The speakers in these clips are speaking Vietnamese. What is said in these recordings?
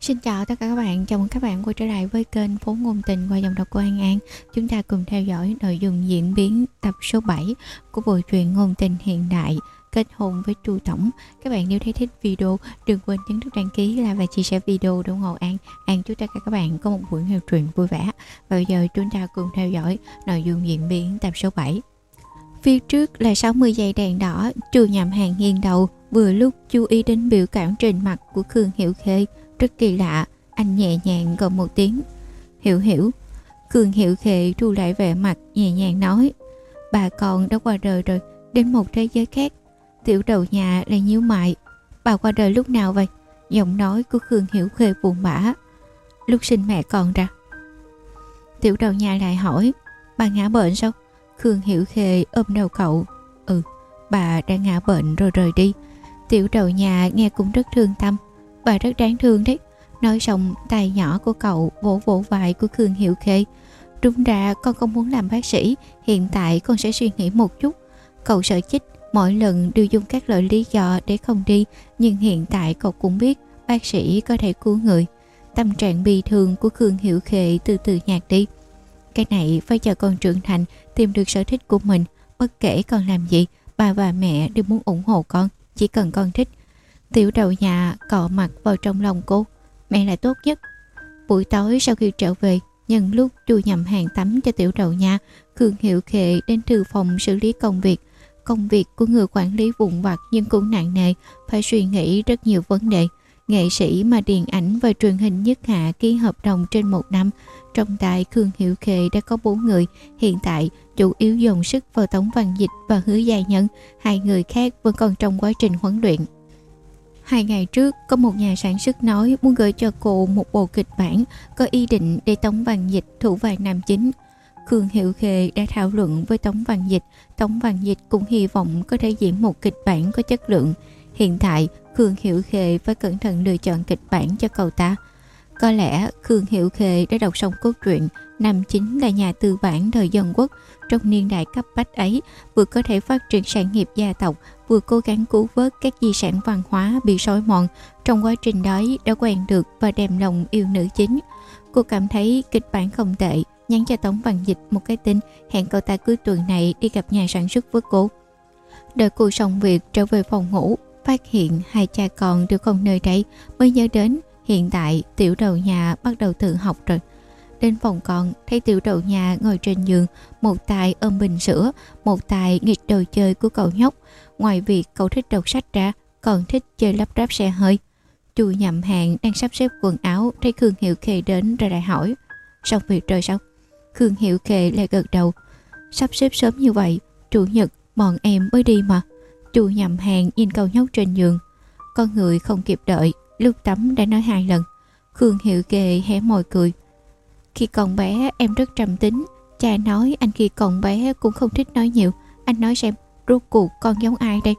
Xin chào tất cả các bạn, chào mừng các bạn quay trở lại với kênh Phố Ngôn Tình qua dòng đọc của An An. Chúng ta cùng theo dõi nội dung diễn biến tập số 7 của bộ truyện Ngôn Tình Hiện Đại Kết hôn với Chu Tổng. Các bạn nếu thấy thích video, đừng quên nhấn nút đăng ký, like và chia sẻ video để ủng hộ An. An chúc tất cả các bạn có một buổi nghe truyện vui vẻ. Và bây giờ chúng ta cùng theo dõi nội dung diễn biến tập số 7 Phía trước là 60 giây đèn đỏ, chu nhầm hàng nghiêng đầu Vừa lúc chú ý đến biểu cảm trên mặt của Khương Hiểu Khê rất kỳ lạ, anh nhẹ nhàng gọi một tiếng. Hiểu hiểu. Cường hiểu khệ thu lại vẻ mặt nhẹ nhàng nói. Bà con đã qua đời rồi, đến một thế giới khác. Tiểu đầu nhà lại nhíu mại. Bà qua đời lúc nào vậy? Giọng nói của Khương Hiểu Khê buồn bã. Lúc sinh mẹ con ra. Tiểu đầu nhà lại hỏi. Bà ngã bệnh sao? Khương Hiểu Khê ôm đầu cậu. Ừ, bà đã ngã bệnh rồi rời đi. Tiểu đầu nhà nghe cũng rất thương tâm Bà rất đáng thương đấy. Nói xong tay nhỏ của cậu vỗ vỗ vai của Khương Hiệu Khê. Đúng ra con không muốn làm bác sĩ, Hiện tại con sẽ suy nghĩ một chút. Cậu sợ chích Mỗi lần đều dùng các loại lý do để không đi, Nhưng hiện tại cậu cũng biết Bác sĩ có thể cứu người. Tâm trạng bi thương của Khương Hiệu Khê từ từ nhạt đi. Cái này phải chờ con trưởng thành Tìm được sở thích của mình, Bất kể con làm gì, Bà và mẹ đều muốn ủng hộ con, Chỉ cần con thích. Tiểu đầu nhà cọ mặt vào trong lòng cô. Mẹ là tốt nhất. Buổi tối sau khi trở về, Nhân lúc chui nhầm hàng tắm cho tiểu đầu nhà, Khương Hiệu Khệ đến thư phòng xử lý công việc. Công việc của người quản lý vụn vặt nhưng cũng nặng nề, Phải suy nghĩ rất nhiều vấn đề. Nghệ sĩ mà điện ảnh và truyền hình nhất hạ ký hợp đồng trên một năm. Trong tại Khương Hiệu Khệ đã có bốn người. Hiện tại, chủ yếu dồn sức vào Tống Văn Dịch và Hứa Gia Nhân. Hai người khác vẫn còn trong quá trình huấn luyện. Hai ngày trước, có một nhà sản xuất nói muốn gửi cho cô một bộ kịch bản có ý định để Tống Văn Dịch thủ vai nam chính. Khương Hiệu Khê đã thảo luận với Tống Văn Dịch, Tống Văn Dịch cũng hy vọng có thể diễn một kịch bản có chất lượng. Hiện tại, Khương Hiệu Khê phải cẩn thận lựa chọn kịch bản cho cậu ta. Có lẽ Khương Hiệu Khê đã đọc xong cốt truyện, nam chính là nhà tư bản thời dân quốc, trong niên đại cấp bách ấy, vừa có thể phát triển sản nghiệp gia tộc, vừa cố gắng cứu vớt các di sản văn hóa bị sói mòn. Trong quá trình đó, đã quen được và đem lòng yêu nữ chính. Cô cảm thấy kịch bản không tệ, nhắn cho tống văn dịch một cái tin, hẹn cậu ta cuối tuần này đi gặp nhà sản xuất với cô. Đợi cô xong việc, trở về phòng ngủ, phát hiện hai cha con đều không nơi đây. Mới nhớ đến, hiện tại tiểu đầu nhà bắt đầu tự học rồi. Đến phòng con, thấy tiểu đầu nhà ngồi trên giường, một tay ôm bình sữa, một tay nghịch đồ chơi của cậu nhóc. Ngoài việc cậu thích đọc sách ra, còn thích chơi lắp ráp xe hơi. Chu nhậm hàng đang sắp xếp quần áo, thấy Khương Hiệu Khê đến rồi lại hỏi. Xong việc rồi sao? Khương Hiệu Khê lại gật đầu. Sắp xếp sớm như vậy, chủ nhật bọn em mới đi mà. Chu nhậm hàng nhìn cậu nhóc trên giường. Con người không kịp đợi, lúc tắm đã nói hai lần. Khương Hiệu Khê hé môi cười. Khi còn bé, em rất trầm tính. Cha nói anh khi còn bé cũng không thích nói nhiều. Anh nói xem, rốt cuộc con giống ai đây?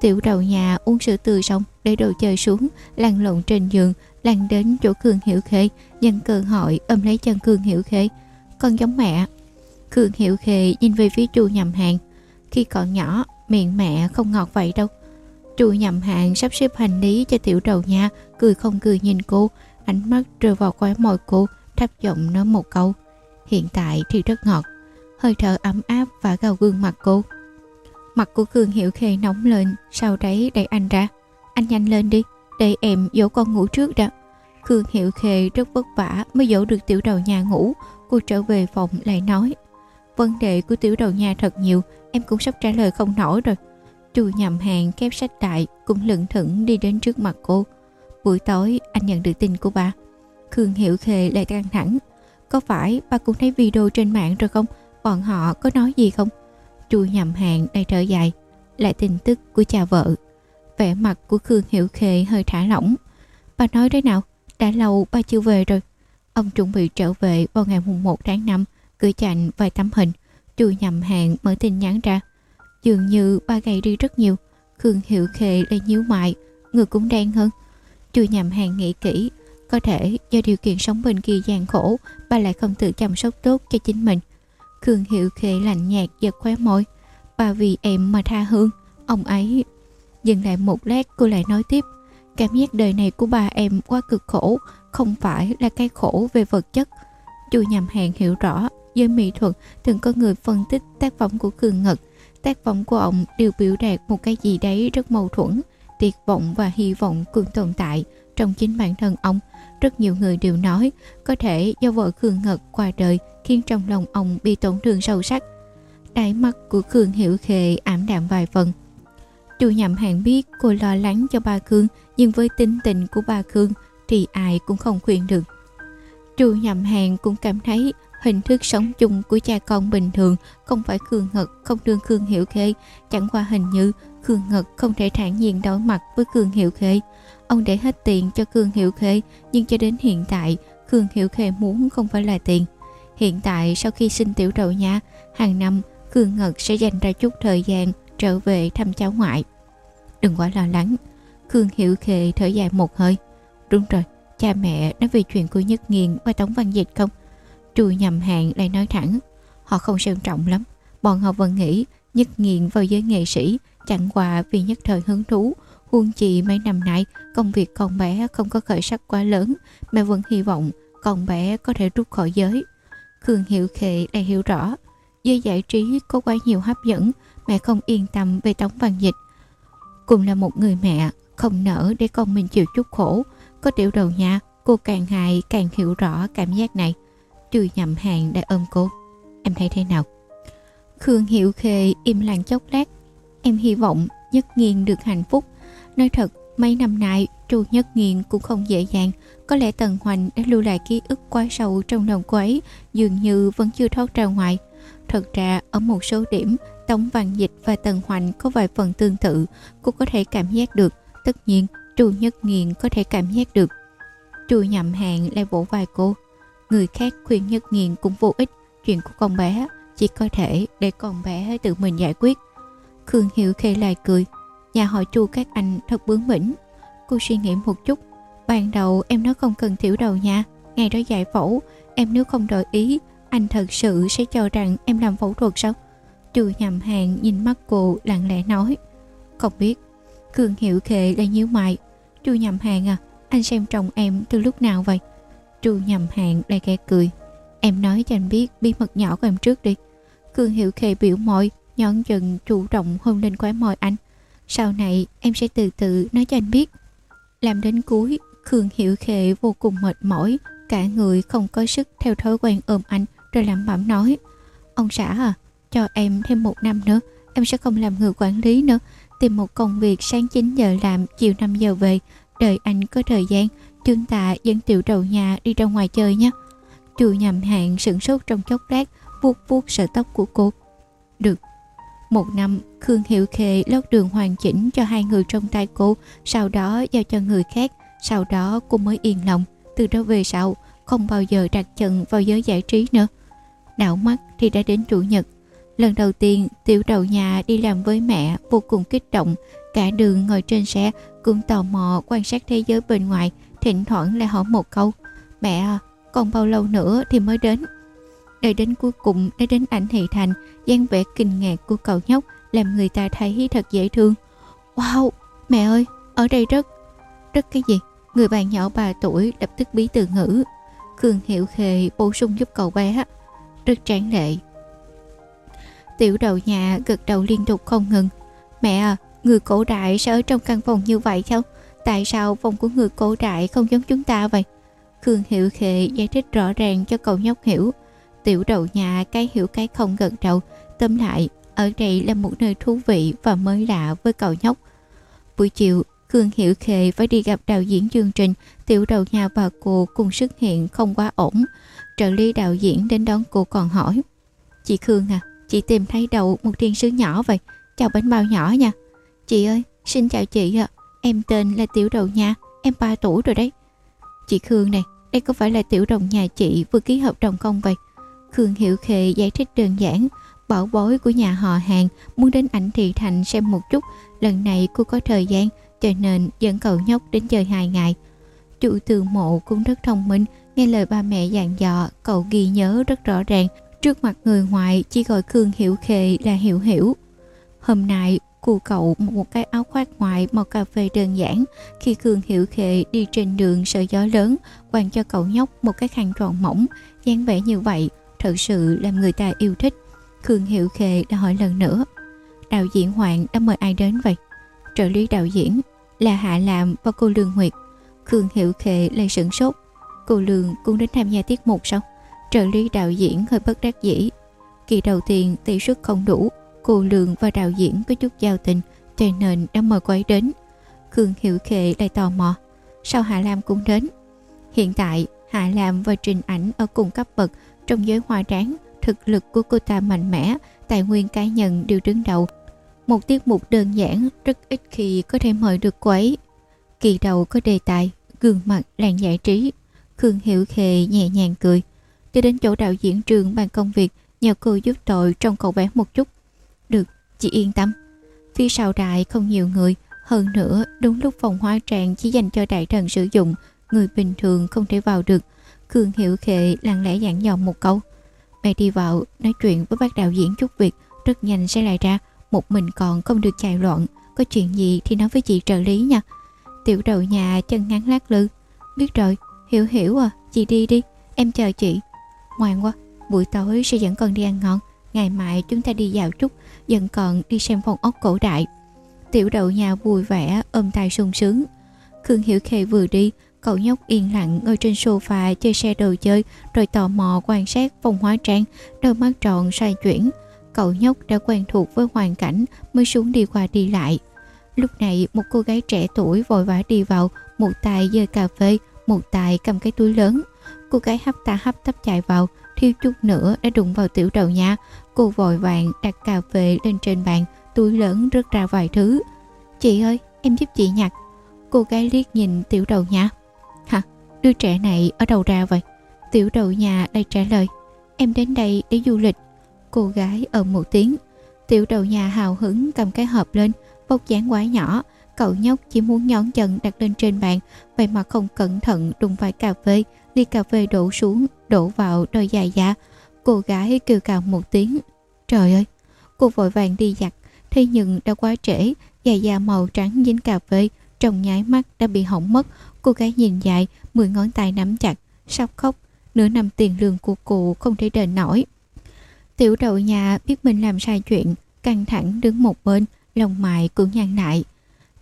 Tiểu đầu nhà uống sữa tươi xong Để đồ chơi xuống, Lăn lộn trên giường, Lăn đến chỗ Khương Hiểu Khê. Nhân cơ hội, ôm lấy chân Khương Hiểu Khê. Con giống mẹ. Khương Hiểu Khê nhìn về phía chu nhầm hàng Khi còn nhỏ, miệng mẹ không ngọt vậy đâu. Chu nhầm hàng sắp xếp hành lý cho tiểu đầu nhà, Cười không cười nhìn cô. Ánh mắt rơi vào khóe môi cô thấp giọng nói một câu. Hiện tại thì rất ngọt, hơi thở ấm áp và gào gương mặt cô. Mặt của Khương Hiểu Khê nóng lên, sau đấy đẩy anh ra. Anh nhanh lên đi, để em dỗ con ngủ trước đã. Khương Hiểu Khê rất vất vả mới dỗ được tiểu đầu nhà ngủ. Cô trở về phòng lại nói, vấn đề của tiểu đầu nhà thật nhiều, em cũng sắp trả lời không nổi rồi. Chu nhầm hàng kép sách lại, cũng lững thững đi đến trước mặt cô. Buổi tối, anh nhận được tin của bà. Khương Hiểu Khề lại căng thẳng. Có phải ba cũng thấy video trên mạng rồi không? Bọn họ có nói gì không? Chu nhầm hàng đầy trở dài. Lại tin tức của cha vợ. Vẻ mặt của Khương Hiểu Khề hơi thả lỏng. Bà nói thế nào? Đã lâu ba chưa về rồi. Ông chuẩn bị trở về vào ngày mùng 1 tháng 5, gửi chạnh vài tấm hình. Chu nhầm hàng mở tin nhắn ra. Dường như ba gầy đi rất nhiều. Khương Hiểu Khề lại nhíu mại, người cũng đen hơn. Chu nhầm hàng nghĩ kỹ, có thể do điều kiện sống bên kia gian khổ Bà lại không tự chăm sóc tốt cho chính mình Khương Hiệu Khê lạnh nhạt giật khóe môi Bà vì em mà tha hương Ông ấy Dừng lại một lát cô lại nói tiếp cảm giác đời này của bà em quá cực khổ, không phải là cái khổ về vật chất. Chu nhầm hàng hiểu rõ, giới mỹ thuật thường có người phân tích tác phẩm của Cường Ngật. Tác phẩm của ông đều biểu đạt một cái gì đấy rất mâu thuẫn, tuyệt vọng và hy vọng cùng tồn tại trong chính bản thân ông. Rất nhiều người đều nói, có thể do vợ khương Ngật qua đời khiến trong lòng ông bị tổn thương sâu sắc. Đáy mắt của khương Hiểu khề ảm đạm vài phần. Chu nhậm hàng biết cô lo lắng cho ba Khương, nhưng với tính tình của ba Khương thì ai cũng không khuyên được. Chu nhậm hàng cũng cảm thấy hình thức sống chung của cha con bình thường, không phải Khương Ngật, không đương Khương Hiểu Khê chẳng qua hình như, Khương Ngật không thể thản nhiên đối mặt với Khương Hiểu Khê ông để hết tiền cho Khương Hiểu Khê nhưng cho đến hiện tại, Khương Hiểu Khê muốn không phải là tiền. Hiện tại, sau khi sinh tiểu đầu nha, hàng năm, Khương Ngật sẽ dành ra chút thời gian trở về thăm cháu ngoại. Đừng quá lo lắng, Khương Hiểu Khê thở dài một hơi. Đúng rồi, cha mẹ nói về chuyện của Nhất nghiền và Tống Văn Dịch không? Trùi nhầm hạng lại nói thẳng. Họ không sơn trọng lắm. Bọn họ vẫn nghĩ Nhất nghiện vào giới nghệ sĩ, Chẳng qua vì nhất thời hứng thú. Huân chị mấy năm nay, Công việc con bé không có khởi sắc quá lớn Mẹ vẫn hy vọng con bé có thể rút khỏi giới. Khương Hiệu Khệ lại hiểu rõ, Giới giải trí có quá nhiều hấp dẫn, Mẹ không yên tâm về Tống Văn Dịch. Cùng là một người mẹ, Không nỡ để con mình chịu chút khổ. Có tiểu đầu nhà, Cô càng hại càng hiểu rõ cảm giác này. Trừ nhậm hàng đã ôm cô Em thấy thế nào? Khương Hiệu Khê im lặng chốc lát. Em hy vọng Nhất Nghiên được hạnh phúc. Nói thật, mấy năm nay Trù Nhất Nghiên cũng không dễ dàng. Có lẽ Tần Hoành đã lưu lại ký ức quá sâu trong lòng cô ấy, Dường như vẫn chưa thoát ra ngoài. Thật ra, ở một số điểm, Tống Văn Dịch và Tần Hoành có vài phần tương tự Cô có thể cảm giác được. Tất nhiên Trù Nhất Nghiên có thể cảm giác được. Trù nhậm hàng lại vỗ vai cô. Người khác khuyên Nhất nghiện cũng vô ích, Chuyện của con bé Chỉ có thể để con bé tự mình giải quyết. Khương Hiểu khê lại cười, Nhà họ chu các anh thật bướng bỉnh. Cô suy nghĩ một chút, Ban đầu em nói không cần thiểu đầu nha, Ngày đó giải phẫu, Em nếu không đổi ý, Anh thật sự sẽ cho rằng em làm phẫu thuật sao? Chu nhầm hàng nhìn mắt cô lặng lẽ nói, Không biết. Khương Hiểu Khệ lại nhíu mày, Chu nhầm hàng à Anh xem trọng em từ lúc nào vậy? Chu nhầm hạng đầy kẻ cười. Em nói cho anh biết bí mật nhỏ của em trước đi. Khương Hiểu Khệ biểu môi, nhón dần chủ động hôn lên khóe môi anh. Sau này, em sẽ từ từ nói cho anh biết. Làm đến cuối, khương hiểu khệ vô cùng mệt mỏi. Cả người không có sức theo thói quen ôm anh, rồi làm bẩm nói, ông xã à cho em thêm một năm nữa, em sẽ không làm người quản lý nữa. Tìm một công việc sáng 9 giờ làm, chiều 5 giờ về. Đợi anh có thời gian chúng ta dẫn tiểu đầu nhà đi ra ngoài chơi nhé chu nhầm hạn sửng sốt trong chốc lát vuốt vuốt sợi tóc của cô được một năm, Khương Hiệu Khê lót đường hoàn chỉnh cho hai người trong tay cô, sau đó giao cho người khác, sau đó cô mới yên lòng. Từ đó về sau, không bao giờ đặt chân vào giới giải trí nữa. Đảo mắt thì đã đến Chủ nhật. Lần đầu tiên, tiểu đầu nhà đi làm với mẹ vô cùng kích động. Cả đường ngồi trên xe cũng tò mò quan sát thế giới bên ngoài, thỉnh thoảng lại hỏi một câu. Mẹ à, còn bao lâu nữa thì mới đến? Đợi đến cuối cùng đã đến ảnh thị thành, dáng vẻ kinh ngạc của cậu nhóc làm người ta thấy thật dễ thương. Wow, mẹ ơi, ở đây rất... Rất cái gì? Người bạn nhỏ 3 tuổi lập tức bí từ ngữ. cường Hiệu Khề bổ sung giúp cậu bé. Rất tráng lệ. Tiểu đầu nhà gật đầu liên tục không ngừng. Mẹ à, người cổ đại sẽ ở trong căn phòng như vậy sao? Tại sao phòng của người cổ đại không giống chúng ta vậy? Khương Hiệu Khệ giải thích rõ ràng cho cậu nhóc hiểu. Tiểu đầu nhà cái hiểu cái không gật đầu. Tâm lại, ở đây là một nơi thú vị và mới lạ với cậu nhóc. Buổi chiều, Khương Hiểu Khê phải đi gặp đạo diễn chương trình, tiểu đầu nhà và cô cùng xuất hiện không quá ổn. Trợ lý đạo diễn đến đón cô còn hỏi. Chị Khương à, chị tìm thấy đầu một thiên sứ nhỏ vậy, chào bánh bao nhỏ nha. Chị ơi, xin chào chị ạ, em tên là tiểu đầu nhà, em 3 tuổi rồi đấy. Chị Khương này, đây có phải là tiểu đồng nhà chị vừa ký hợp đồng không vậy? Khương Hiểu khề giải thích đơn giản, bảo bối của nhà họ hàng muốn đến ảnh thị thành xem một chút. Lần này cô có thời gian cho nên dẫn cậu nhóc đến chơi hai ngày. Chủ từ mộ cũng rất thông minh, nghe lời ba mẹ dặn dò, cậu ghi nhớ rất rõ ràng. Trước mặt người ngoài chỉ gọi Khương Hiểu khề là Hiểu Hiểu. Hôm nay Cô cậu một cái áo khoác ngoài màu cà phê đơn giản. Khi cường hiệu Khệ đi trên đường sợ gió lớn, quàng cho cậu nhóc một cái khăn tròn mỏng. Dáng vẻ như vậy, thật sự làm người ta yêu thích. Cường hiệu Khệ đã hỏi lần nữa. Đạo diễn Hoàng đã mời ai đến vậy? Trợ lý đạo diễn là Hạ Làm và cô Lương Nguyệt. Cường hiệu Khệ lại sửng sốt. Cô Lương cũng đến tham gia tiết mục sao? Trợ lý đạo diễn hơi bất đắc dĩ. Kỳ đầu tiên tỷ suất không đủ cô Lượng và đạo diễn có chút giao tình, cho nên đã mời cô ấy đến. Khương Hiểu Khệ lại tò mò, sao Hạ Lam cũng đến? Hiện tại, Hạ Lam và Trình Ảnh ở cùng cấp bậc trong giới hoa tráng thực lực của cô ta mạnh mẽ, tài nguyên cá nhân đều đứng đầu. Một tiết mục đơn giản, rất ít khi có thể mời được cô ấy. Kỳ đầu có đề tài, gương mặt làng giải trí. Khương Hiểu Khệ nhẹ nhàng cười. Đi đến chỗ đạo diễn trường bàn công việc, nhờ cô giúp tội trong cậu bé một chút chị yên tâm. Phía sau đại không nhiều người. Hơn nữa, đúng lúc phòng hoa trang chỉ dành cho đại thần sử dụng, người bình thường không thể vào được. Khương Hiểu Khệ lặng lẽ dặn dò một câu. Mẹ đi vào, nói chuyện với bác đạo diễn chút việc, rất nhanh sẽ lại ra. Một mình còn không được chạy loạn. Có chuyện gì thì nói với chị trợ lý nha. Tiểu đầu nhà chân ngắn lát lư. Biết rồi, hiểu hiểu à chị đi đi, em chờ chị. Ngoan quá, buổi tối sẽ dẫn con đi ăn ngon. Ngày mai chúng ta đi dạo chút dần còn đi xem phòng ốc cổ đại. Tiểu đầu nhà vui vẻ, ôm tay sung sướng. Khương hiểu khê vừa đi, cậu nhóc yên lặng ngồi trên sofa chơi xe đồ chơi, rồi tò mò quan sát phòng hóa trang, đôi mắt tròn xoay chuyển. Cậu nhóc đã quen thuộc với hoàn cảnh mới xuống đi qua đi lại. Lúc này, một cô gái trẻ tuổi vội vã đi vào, một tay giơ cà phê, một tay cầm cái túi lớn. Cô gái hấp ta hấp tấp chạy vào, thiếu chút nữa đã đụng vào tiểu đầu nha cô vội vàng đặt cà phê lên trên bàn, túi lớn rớt ra vài thứ. Chị ơi, em giúp chị nhặt. Cô gái liếc nhìn tiểu đầu nhà. hả? Đứa trẻ này ở đâu ra vậy? Tiểu đầu nhà đây trả lời. Em đến đây để du lịch. Cô gái ở một tiếng. Tiểu đầu nhà hào hứng cầm cái hộp lên bốc dáng quá nhỏ. Cậu nhóc chỉ muốn nhón chân đặt lên trên bàn, vậy mà không cẩn thận đụng phải cà phê. Ly cà phê đổ xuống, đổ vào đôi dài da cô gái kêu cào một tiếng. Trời ơi, cô vội vàng đi giặt. Thế nhưng đã quá trễ dài da màu trắng dính cà phê trong nháy mắt đã bị hỏng mất. Cô gái nhìn dài, mười ngón tay nắm chặt, sắp khóc. Nửa năm tiền lương của cô không thể đền nổi. Tiểu đậu nhà biết mình làm sai chuyện, căng thẳng đứng một bên, lòng mại cũng nhăn lại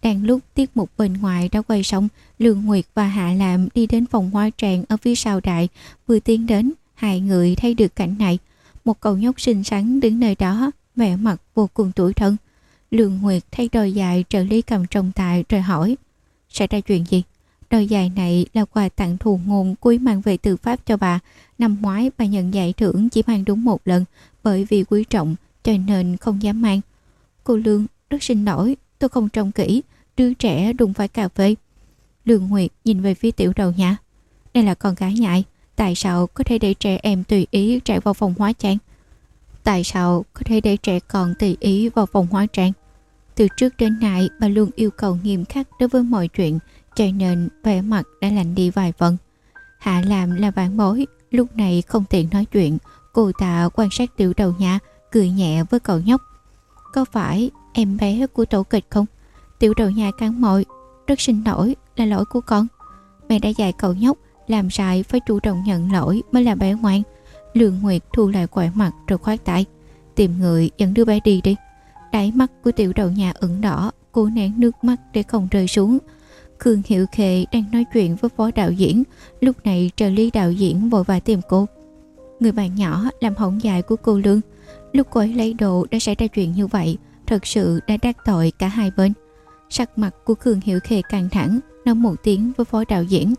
đang lúc tiết mục bên ngoài đã quay xong, lương nguyệt và hạ làm đi đến phòng hoa tràng ở phía sau đại vừa tiến đến hai người thấy được cảnh này, một cậu nhóc xinh xắn đứng nơi đó, vẻ mặt vô cùng tuổi thân. Lương nguyệt thấy đôi dài trợ lý cầm trong tay rồi hỏi, xảy ra chuyện gì? Đôi dài này là quà tặng thù ngôn quý mang về từ pháp cho bà. Năm ngoái bà nhận giải thưởng chỉ mang đúng một lần, bởi vì quý trọng, cho nên không dám mang. Cô lương rất xin lỗi, tôi không trông kỹ, đứa trẻ đụng phải cà phê. Lương nguyệt nhìn về phía tiểu đầu nhà, đây là con gái nhại tại sao có thể để trẻ em tùy ý chạy vào phòng hóa trang? Tại sao có thể để trẻ con tùy ý vào phòng hóa trang? Từ trước đến nay, bà luôn yêu cầu nghiêm khắc đối với mọi chuyện, cho nên vẻ mặt đã lạnh đi vài phần. Hạ làm là bạn mối lúc này không tiện nói chuyện. Cô ta quan sát tiểu đầu nhà cười nhẹ với cậu nhóc. Có phải em bé của tổ kịch không? Tiểu đầu nhà cắn mội rất xin lỗi, là lỗi của con. Mẹ đã dạy cậu nhóc làm sai phải chủ động nhận lỗi mới là bé ngoan. Lương nguyệt thu lại quẻ mặt rồi khoát tay. Tìm người dẫn đứa bé đi đi. Đáy mắt của tiểu đầu nhà ửng đỏ cô nén nước mắt để không rơi xuống. Khương hiệu khệ đang nói chuyện với phó đạo diễn, lúc này trợ lý đạo diễn vội vã tìm cô. Người bạn nhỏ làm hỏng dài của cô lương. Lúc cô ấy lấy đồ đã xảy ra chuyện như vậy, thật sự đã đắc tội cả hai bên. Sắc mặt của khương hiệu khệ căng thẳng, nói một tiếng với phó đạo diễn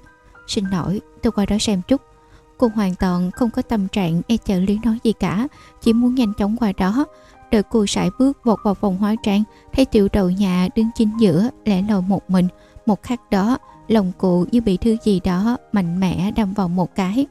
xin lỗi tôi qua đó xem chút. Cô hoàn toàn không có tâm trạng e trợ lý nói gì cả, chỉ muốn nhanh chóng qua đó. Đợi cô sải bước vọt vào phòng hóa trang, thấy tiểu đầu nhà đứng chính giữa, lẻ loi một mình. Một khắc đó, lòng cụ như bị thứ gì đó mạnh mẽ đâm vào một cái.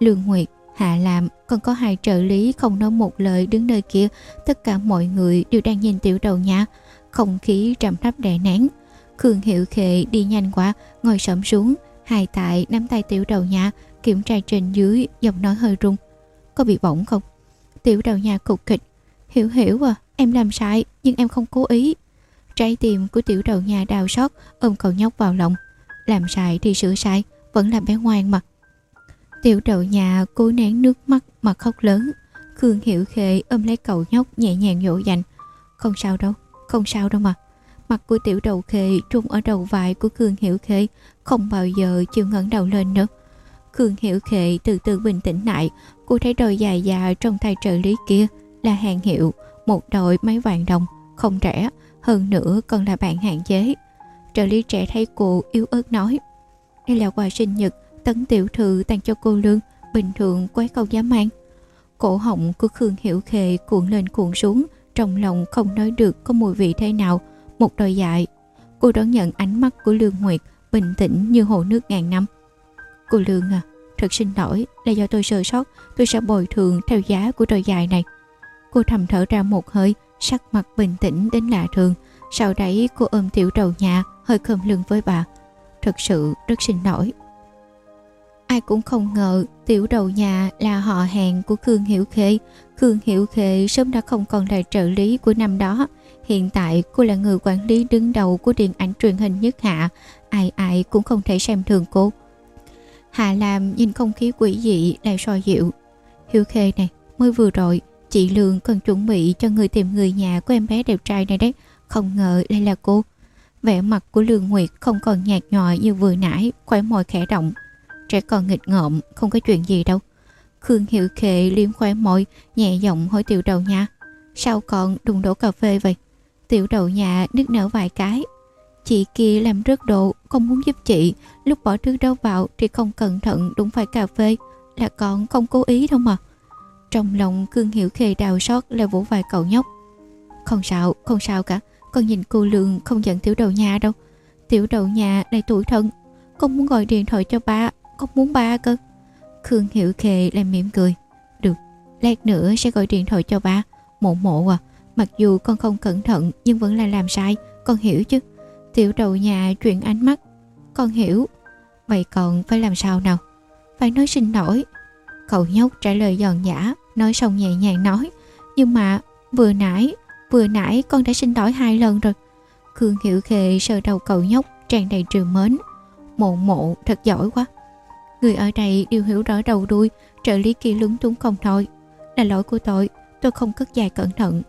Lương nguyệt, hạ làm còn có hai trợ lý không nói một lời đứng nơi kia. Tất cả mọi người đều đang nhìn tiểu đầu nhà. Không khí trầm thấp đè nén. Khương hiệu khệ đi nhanh quá ngồi sẫm xuống hai tại nắm tay tiểu đầu nhà kiểm tra trên dưới giọng nói hơi rung có bị bỏng không tiểu đầu nhà cục kịch hiểu hiểu à em làm sai nhưng em không cố ý Trái tim của tiểu đầu nhà đào xót ôm cậu nhóc vào lòng. Làm sai thì sửa sai, vẫn là bé ngoan mà. Tiểu đầu nhà cố nén nước mắt mà khóc lớn. Khương Hiểu Khê ôm lấy cậu nhóc nhẹ nhàng dỗ dành. Không sao đâu, không sao đâu mà. Mặt của tiểu đầu khê trung ở đầu vai của Khương Hiểu Khê không bao giờ chịu ngẩng đầu lên nữa. Khương Hiểu Khê từ từ bình tĩnh lại, cô thấy đôi dài già trong tay trợ lý kia là hàng hiệu, một đôi mấy vàng đồng, không rẻ, hơn nữa còn là bạn hạn chế. Trợ lý trẻ thấy cô yếu ớt nói, đây là quà sinh nhật tấn tiểu thư tặng cho cô lương, bình thường quái không dám mang. Cổ họng của Khương Hiểu Khê cuộn lên cuộn xuống, trong lòng không nói được có mùi vị thế nào, một đôi dại. Cô đón nhận ánh mắt của Lương Nguyệt, bình tĩnh như hồ nước ngàn năm. Cô Lương à, thật xin lỗi là do tôi sơ sót, tôi sẽ bồi thường theo giá của đôi dài này. Cô thầm thở ra một hơi, sắc mặt bình tĩnh đến lạ thường. Sau đấy cô ôm tiểu đầu nhà, hơi khom lưng với bà. Thật sự rất xin lỗi. Ai cũng không ngờ tiểu đầu nhà là họ hàng của Khương Hiểu Khê. Khương Hiểu Khê sớm đã không còn là trợ lý của năm đó. Hiện tại cô là người quản lý đứng đầu của điện ảnh truyền hình nhất hạ. Ai ai cũng không thể xem thường cô. Hạ làm nhìn không khí quỷ dị lại soi dịu. hiếu Khê này, mới vừa rồi chị Lương cần chuẩn bị cho người tìm người nhà của em bé đẹp trai này đấy. Không ngờ đây là cô. Vẻ mặt của Lương Nguyệt không còn nhạt nhòa như vừa nãy, khóe môi khẽ động. Trẻ con nghịch ngợm, không có chuyện gì đâu. Khương Hiệu Khệ liếm khóe môi, nhẹ giọng hỏi tiểu đầu nha. Sao con đùng đổ cà phê vậy? Tiểu Đậu nhà nước nở vài cái. Chị kia làm rớt độ, không muốn giúp chị. Lúc bỏ thứ đâu vào thì không cẩn thận đụng phải cà phê. Là con không cố ý đâu mà. Trong lòng Khương Hiểu Khê đào xót là vỗ vài cậu nhóc. Không sao, không sao cả. Con nhìn cô Lương không giận tiểu đầu nhà đâu. Tiểu đầu nhà này tuổi thân. Con muốn gọi điện thoại cho ba con muốn ba cơ Khương Hiểu Khê làm mỉm cười Được, lát nữa sẽ gọi điện thoại cho ba Mộ mộ à Mặc dù con không cẩn thận, nhưng vẫn là làm sai. Con hiểu chứ? Tiểu đầu nhà chuyển ánh mắt. Con hiểu. Vậy còn phải làm sao nào? Phải nói xin lỗi. Cậu nhóc trả lời giòn giả Nói xong nhẹ nhàng nói. Nhưng mà vừa nãy Vừa nãy con đã xin lỗi hai lần rồi. Khương Hiểu Khề sờ đầu cậu nhóc, tràn đầy trường mến. Mộ mộ, thật giỏi quá. Người ở đây đều hiểu rõ đầu đuôi, Trợ lý kia lúng túng không thôi. Là lỗi của tôi Tôi không cất dài cẩn thận.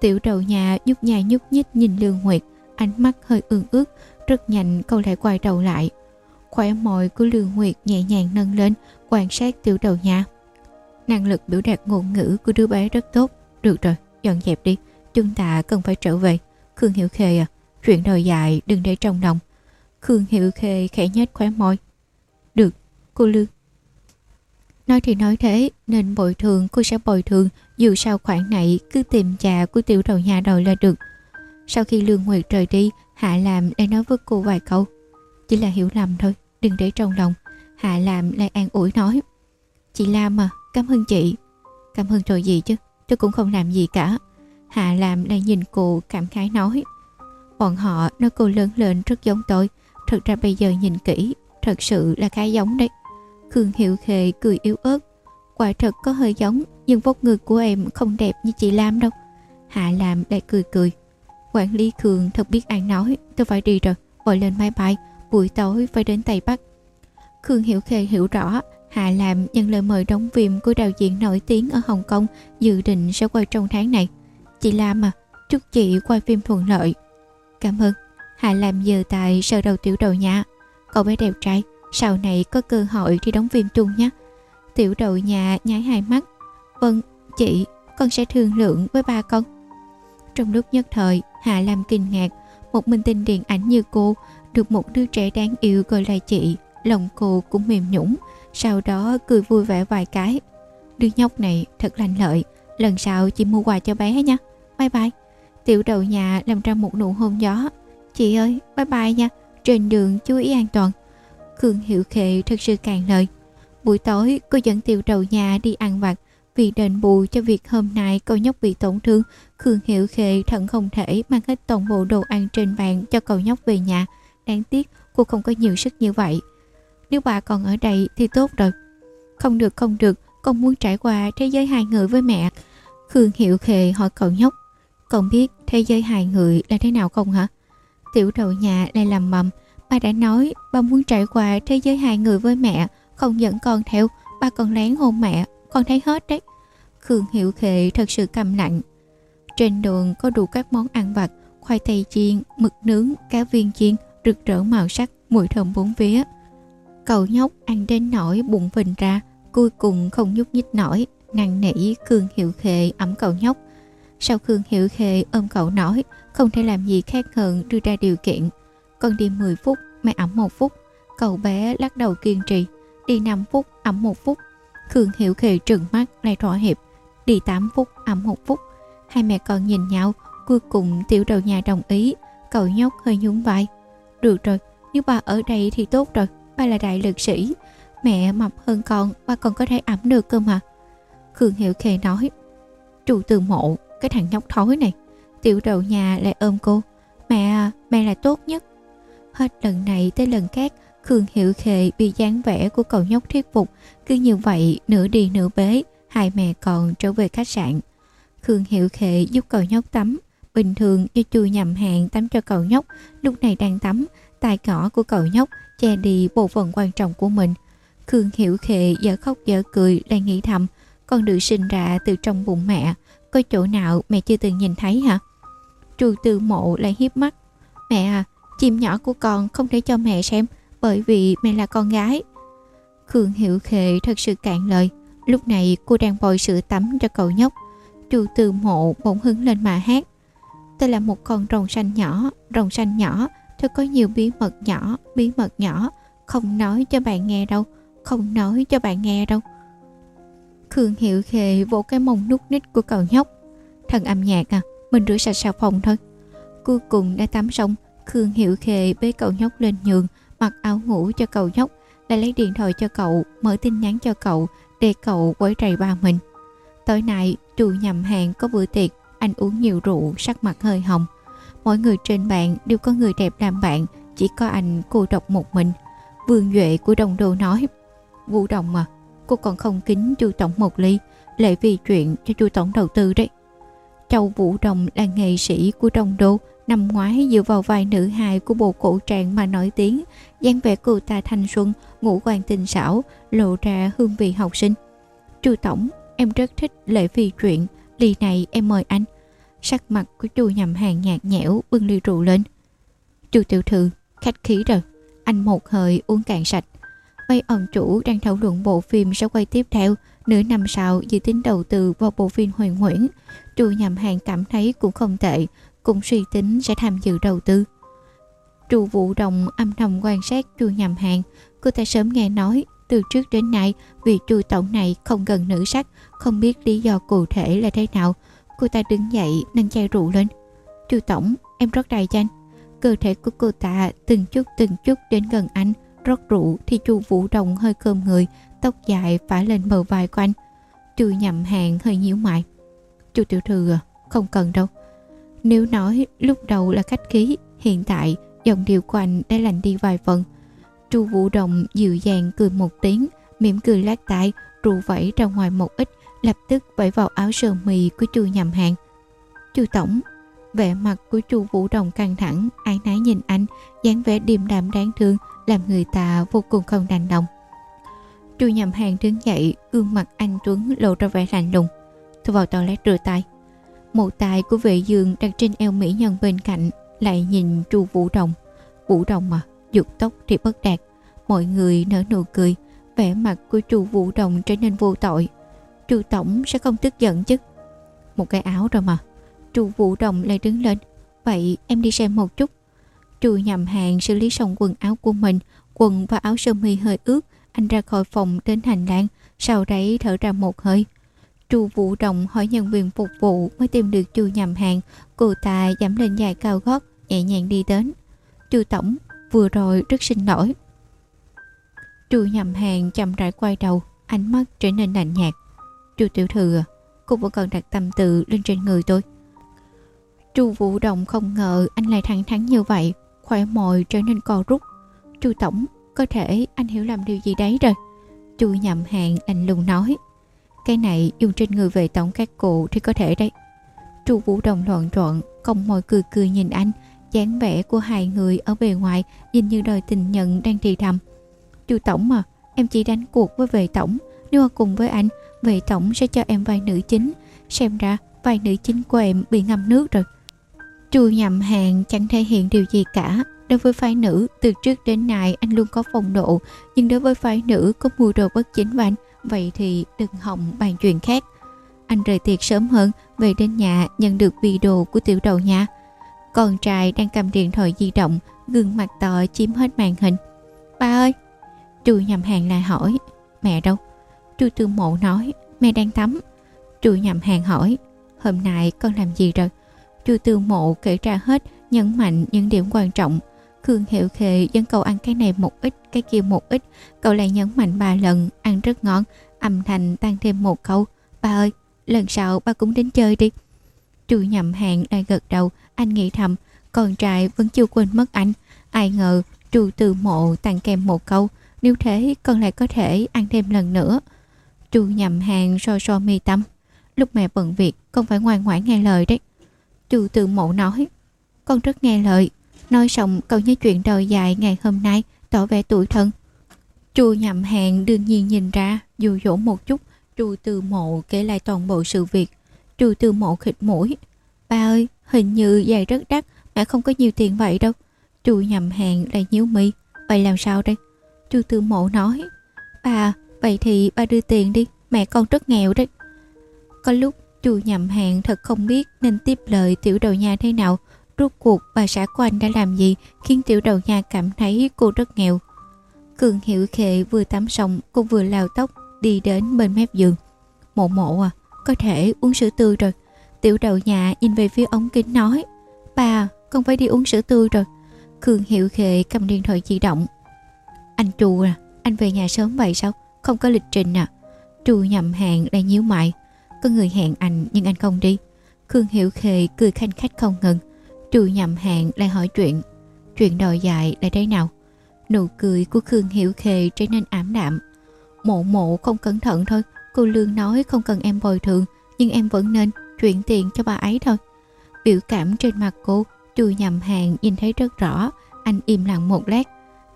Tiểu đầu nhà nhúc nhà nhúc nhích nhìn Lương Nguyệt Ánh mắt hơi ương ướt Rất nhanh câu lại quay đầu lại. Khỏe môi của Lương Nguyệt nhẹ nhàng nâng lên Quan sát tiểu đầu nhà. Năng lực biểu đạt ngôn ngữ của đứa bé rất tốt. Được rồi, dọn dẹp đi Chúng ta cần phải trở về. Khương Hiểu Khê à Chuyện đời dài đừng để trong lòng. Khương Hiểu Khê khẽ nhếch khóe môi. Được, cô Lương. Nói thì nói thế, nên bồi thường cô sẽ bồi thường, dù sao khoản này cứ tìm cha của tiểu đầu nhà đòi là được. Sau khi Lương Nguyệt rời đi, Hạ làm lại nói với cô vài câu. Chỉ là hiểu lầm thôi, đừng để trong lòng. Hạ làm lại an ủi nói. Chị Lam à, cảm ơn chị. Cảm ơn rồi gì chứ, tôi cũng không làm gì cả. Hạ làm lại nhìn cô cảm khái nói. Bọn họ nói cô lớn lên rất giống tôi. Thật ra bây giờ nhìn kỹ, thật sự là khá giống đấy. Khương Hiệu Khệ cười yếu ớt. Quả thật có hơi giống, nhưng vóc người của em không đẹp như chị Lam đâu. Hạ Lam lại cười cười. Quản lý Khương thật biết ăn nói, tôi phải đi rồi, vội lên máy bay, buổi tối phải đến Tây Bắc. Khương Hiểu Khê hiểu rõ, Hạ Lam nhận lời mời đóng phim của đạo diễn nổi tiếng ở Hồng Kông dự định sẽ quay trong tháng này. Chị Lam à, chúc chị quay phim thuận lợi. Cảm ơn. Hạ Lam giờ tại sờ đầu tiểu đầu nhà. Cậu bé đẹp trai, sau này có cơ hội thì đóng phim chung nhé. Tiểu đầu nhà nháy hai mắt. Vâng, chị, con sẽ thương lượng với ba con. Trong lúc nhất thời, Hạ Lam kinh ngạc, một minh tinh điện ảnh như cô, được một đứa trẻ đáng yêu gọi là chị, lòng cô cũng mềm nhũng, sau đó cười vui vẻ vài cái. Đứa nhóc này thật lành lợi, lần sau chị mua quà cho bé nha. Bye bye. Tiểu đầu nhà làm ra một nụ hôn gió. Chị ơi, bye bye nha, trên đường chú ý an toàn. Khương Hiệu Khệ thật sự càng lời. Buổi tối cô dẫn tiểu đầu nhà đi ăn vặt vì đền bù cho việc hôm nay cậu nhóc bị tổn thương. Khương Hiệu Khệ thận không thể mang hết toàn bộ đồ ăn trên bàn cho cậu nhóc về nhà. Đáng tiếc cô không có nhiều sức như vậy. Nếu bà còn ở đây thì tốt rồi. Không được không được, con muốn trải qua thế giới hai người với mẹ. Khương Hiệu Khệ hỏi cậu nhóc. Con biết thế giới hai người là thế nào không hả? Tiểu đầu nhà lại làm mầm. Ba đã nói ba muốn trải qua thế giới hai người với mẹ, không dẫn con theo. Ba còn lén hôn mẹ, con thấy hết đấy. Khương Hiệu Khệ thật sự cầm lạnh. Trên đường có đủ các món ăn vặt, khoai tây chiên, mực nướng, cá viên chiên, rực rỡ màu sắc, mùi thơm bốn phía. Cậu nhóc ăn đến nổi bụng phình ra, cuối cùng không nhúc nhích nổi, năn nỉ Khương Hiệu Khệ ẩm cậu nhóc. Sau Khương Hiệu Khệ ôm cậu nói, không thể làm gì khác hơn đưa ra điều kiện. Con đi 10 phút, mẹ ẩm một phút. Cậu bé lắc đầu kiên trì, đi 5 phút, ẩm một phút. Khương Hiệu Khề trừng mắt lại thỏa hiệp, đi 8 phút, ẩm một phút. Hai mẹ con nhìn nhau, cuối cùng tiểu đầu nhà đồng ý, cậu nhóc hơi nhún vai. Được rồi, nếu ba ở đây thì tốt rồi, ba là đại lực sĩ. Mẹ mập hơn con, ba còn có thể ẩm được cơ mà. Khương Hiệu Khề nói, trụ từ mộ, cái thằng nhóc thối này. Tiểu đầu nhà lại ôm cô. Mẹ, mẹ là tốt nhất. Hết lần này tới lần khác, Khương Hiểu Khệ bị dáng vẻ của cậu nhóc thuyết phục. Cứ như vậy, nửa đi nửa bế, hai mẹ còn trở về khách sạn. Khương Hiểu Khệ giúp cậu nhóc tắm. Bình thường như chui nhầm hàng tắm cho cậu nhóc, lúc này đang tắm, tài cỏ của cậu nhóc che đi bộ phận quan trọng của mình. Khương Hiểu Khệ dở khóc dở cười đang nghĩ thầm, con được sinh ra từ trong bụng mẹ, có chỗ nào mẹ chưa từng nhìn thấy hả? Trù Tư mộ lại hiếp mắt. Mẹ à, chim nhỏ của con không thể cho mẹ xem, bởi vì mẹ là con gái. Khương hiệu Khệ thật sự cạn lời. Lúc này cô đang bồi sữa tắm cho cậu nhóc. Chu từ mộ bỗng hứng lên mà hát. Tôi là một con rồng xanh nhỏ, rồng xanh nhỏ, tôi có nhiều bí mật nhỏ, bí mật nhỏ, không nói cho bạn nghe đâu, không nói cho bạn nghe đâu. Khương Hiệu khệ vỗ cái mông nút nít của cậu nhóc. Thần âm nhạc à, mình rửa sạch xà phòng thôi. Cuối cùng đã tắm xong, Khương Hiệu Khề bế cậu nhóc lên giường, mặc áo ngủ cho cậu nhóc, lại lấy điện thoại cho cậu, mở tin nhắn cho cậu, để cậu quấy rầy ba mình. Tối nay, trù nhầm hàng có bữa tiệc, anh uống nhiều rượu, sắc mặt hơi hồng. Mỗi người trên bạn đều có người đẹp làm bạn, chỉ có anh cô độc một mình. Vương Duệ của đồng đồ nói, Vũ Đồng à, cô còn không kính chu tổng một ly, lệ vì chuyện cho chu tổng đầu tư đấy. Châu Vũ Đồng là nghệ sĩ của đồng đô, năm ngoái dựa vào vai nữ hài của bộ cổ trang mà nổi tiếng, dáng vẻ cô ta thanh xuân, ngũ quan tinh xảo, lộ ra hương vị học sinh. Chu tổng, em rất thích lệ phi chuyện, ly này em mời anh. Sắc mặt của chu nhầm hàng nhạt nhẽo bưng ly rượu lên. Chu tiểu thư, khách khí rồi. Anh một hơi uống cạn sạch. Mấy ông chủ đang thảo luận bộ phim sẽ quay tiếp theo. Nửa năm sau dự tính đầu tư vào bộ phim Huyền Nguyễn. Chu nhầm hàng cảm thấy cũng không tệ, cũng suy tính sẽ tham dự đầu tư. Trù Vũ Đồng âm thầm quan sát Chu Nhầm Hàng, cô ta sớm nghe nói từ trước đến nay vị Chu tổng này không gần nữ sắc, không biết lý do cụ thể là thế nào. Cô ta đứng dậy nâng chai rượu lên. Chu tổng, em rất đầy danh. Cơ thể của cô ta từng chút từng chút đến gần anh, rót rượu thì Chu Vũ Đồng hơi cơm người, tóc dài phả lên bờ vai của anh. Chu Nhầm Hàng hơi nhíu mày. Chu tiểu thư à, không cần đâu. Nếu nói lúc đầu là khách khí, hiện tại giọng điệu của anh đã lạnh đi vài phần. Chu Vũ Đồng dịu dàng cười một tiếng, mỉm cười lát tại, rụ vẫy ra ngoài một ít, lập tức vẫy vào áo sơ mi của Chu Nhầm Hàng. Chu Tổng, vẻ mặt của Chu Vũ Đồng căng thẳng, ái nái nhìn anh, dáng vẻ điềm đạm đáng thương, làm người ta vô cùng không đành lòng. Chu Nhầm Hàng đứng dậy, gương mặt anh Tuấn lộ ra vẻ lạnh lùng. Tôi vào toilet rửa tay. Một tay của vệ dương đặt trên eo mỹ nhân bên cạnh, lại nhìn Chu Vũ Đồng. Vũ Đồng mà, dục tóc thì bất đạt. Mọi người nở nụ cười, vẻ mặt của Chu Vũ Đồng trở nên vô tội. Chu Tổng sẽ không tức giận chứ. Một cái áo rồi mà. Chu Vũ Đồng lại đứng lên. Vậy em đi xem một chút. Chu nhầm hàng xử lý xong quần áo của mình, quần và áo sơ mi hơi ướt, anh ra khỏi phòng đến hành lang, sau đấy thở ra một hơi. Chu Vũ động hỏi nhân viên phục vụ mới tìm được Chu nhầm hàng, cô ta giảm lên dài cao gót, nhẹ nhàng đi đến. Chu Tổng, vừa rồi rất xin lỗi. Chu nhầm hàng chậm rãi quay đầu, ánh mắt trở nên lạnh nhạt. Chu tiểu thừa à, cô vẫn còn đặt tâm tự lên trên người tôi. Chu Vũ động không ngờ anh lại thẳng thắn như vậy, khỏe môi trở nên co rút. Chu Tổng, có thể anh hiểu làm điều gì đấy rồi. Chu nhầm hàng anh lùng nói. Cái này dùng trên người về tổng các cụ thì có thể đấy. Chu Vũ Đồng loạn trọn, cong môi cười cười nhìn anh, dáng vẻ của hai người ở bề ngoài nhìn như đời tình nhân đang thì thầm. Chu Tổng mà, em chỉ đánh cuộc với vệ tổng, nếu cùng với anh, vệ tổng sẽ cho em vai nữ chính. Xem ra, vai nữ chính của em bị ngâm nước rồi. Chu nhầm hàng chẳng thể hiện điều gì cả. Đối với phái nữ, từ trước đến nay anh luôn có phong độ, nhưng đối với phái nữ có mùi đồ bất chính và anh, vậy thì đừng hòng bàn chuyện khác. Anh rời tiệc sớm hơn, về đến nhà nhận được video của tiểu đầu nha. Con trai đang cầm điện thoại di động, gương mặt tỏ chiếm hết màn hình. Ba ơi! Chu nhầm hàng lại hỏi, mẹ đâu? Chu tư mộ nói, mẹ đang tắm. Chu nhầm hàng hỏi, hôm nay con làm gì rồi? Chu tư mộ kể ra hết, nhấn mạnh những điểm quan trọng. Khương Hiệu Khệ dẫn cậu ăn cái này một ít, cái kia một ít. Cậu lại nhấn mạnh ba lần, ăn rất ngon. Âm thanh tăng thêm một câu. Ba ơi, lần sau ba cũng đến chơi đi. Chu nhầm hàng lại gật đầu, anh nghĩ thầm, con trai vẫn chưa quên mất anh. Ai ngờ, Chu từ mộ tặng kèm một câu, nếu thế con lại có thể ăn thêm lần nữa. Chu nhầm hàng so so mi tâm. Lúc mẹ bận việc, con phải ngoan ngoãn nghe lời đấy. Chu từ mộ nói, con rất nghe lời. Nói xong cậu nhớ chuyện đời dài ngày hôm nay, tỏ vẻ tuổi thân. Chu nhầm hàng đương nhiên nhìn ra, dù dỗ một chút, Chu từ mộ kể lại toàn bộ sự việc. Chu từ mộ khịt mũi. Ba ơi, hình như giày rất đắt, mẹ không có nhiều tiền vậy đâu. Chu nhầm hàng lại nhíu mi. Vậy làm sao đây? Chu từ mộ nói. Bà, vậy thì ba đưa tiền đi, mẹ con rất nghèo đấy. Có lúc chu nhầm hàng thật không biết nên tiếp lời tiểu đầu nhà thế nào. Rốt cuộc bà xã của anh đã làm gì khiến tiểu đầu nha cảm thấy cô rất nghèo. Cường Hiểu Khệ vừa tắm xong, cô vừa lao tóc đi đến bên mép giường. Mộ mộ à, có thể uống sữa tươi rồi. Tiểu đầu nhà nhìn về phía ống kính nói. Bà, con phải đi uống sữa tươi rồi. Cường Hiểu Khệ cầm điện thoại di động. Anh Trù à, anh về nhà sớm vậy sao? Không có lịch trình à? Trù nhầm hẹn lại nhíu mày. Có người hẹn anh nhưng anh không đi. Khương Hiểu Khệ cười khanh khách không ngừng. Trừ nhầm hạn lại hỏi chuyện. Chuyện đòi dài là thế nào? Nụ cười của Khương Hiểu Khê trở nên ảm đạm. Mộ mộ không cẩn thận thôi. Cô Lương nói không cần em bồi thường nhưng em vẫn nên chuyển tiền cho bà ấy thôi. Biểu cảm trên mặt cô, Trừ nhầm hàng nhìn thấy rất rõ. Anh im lặng một lát.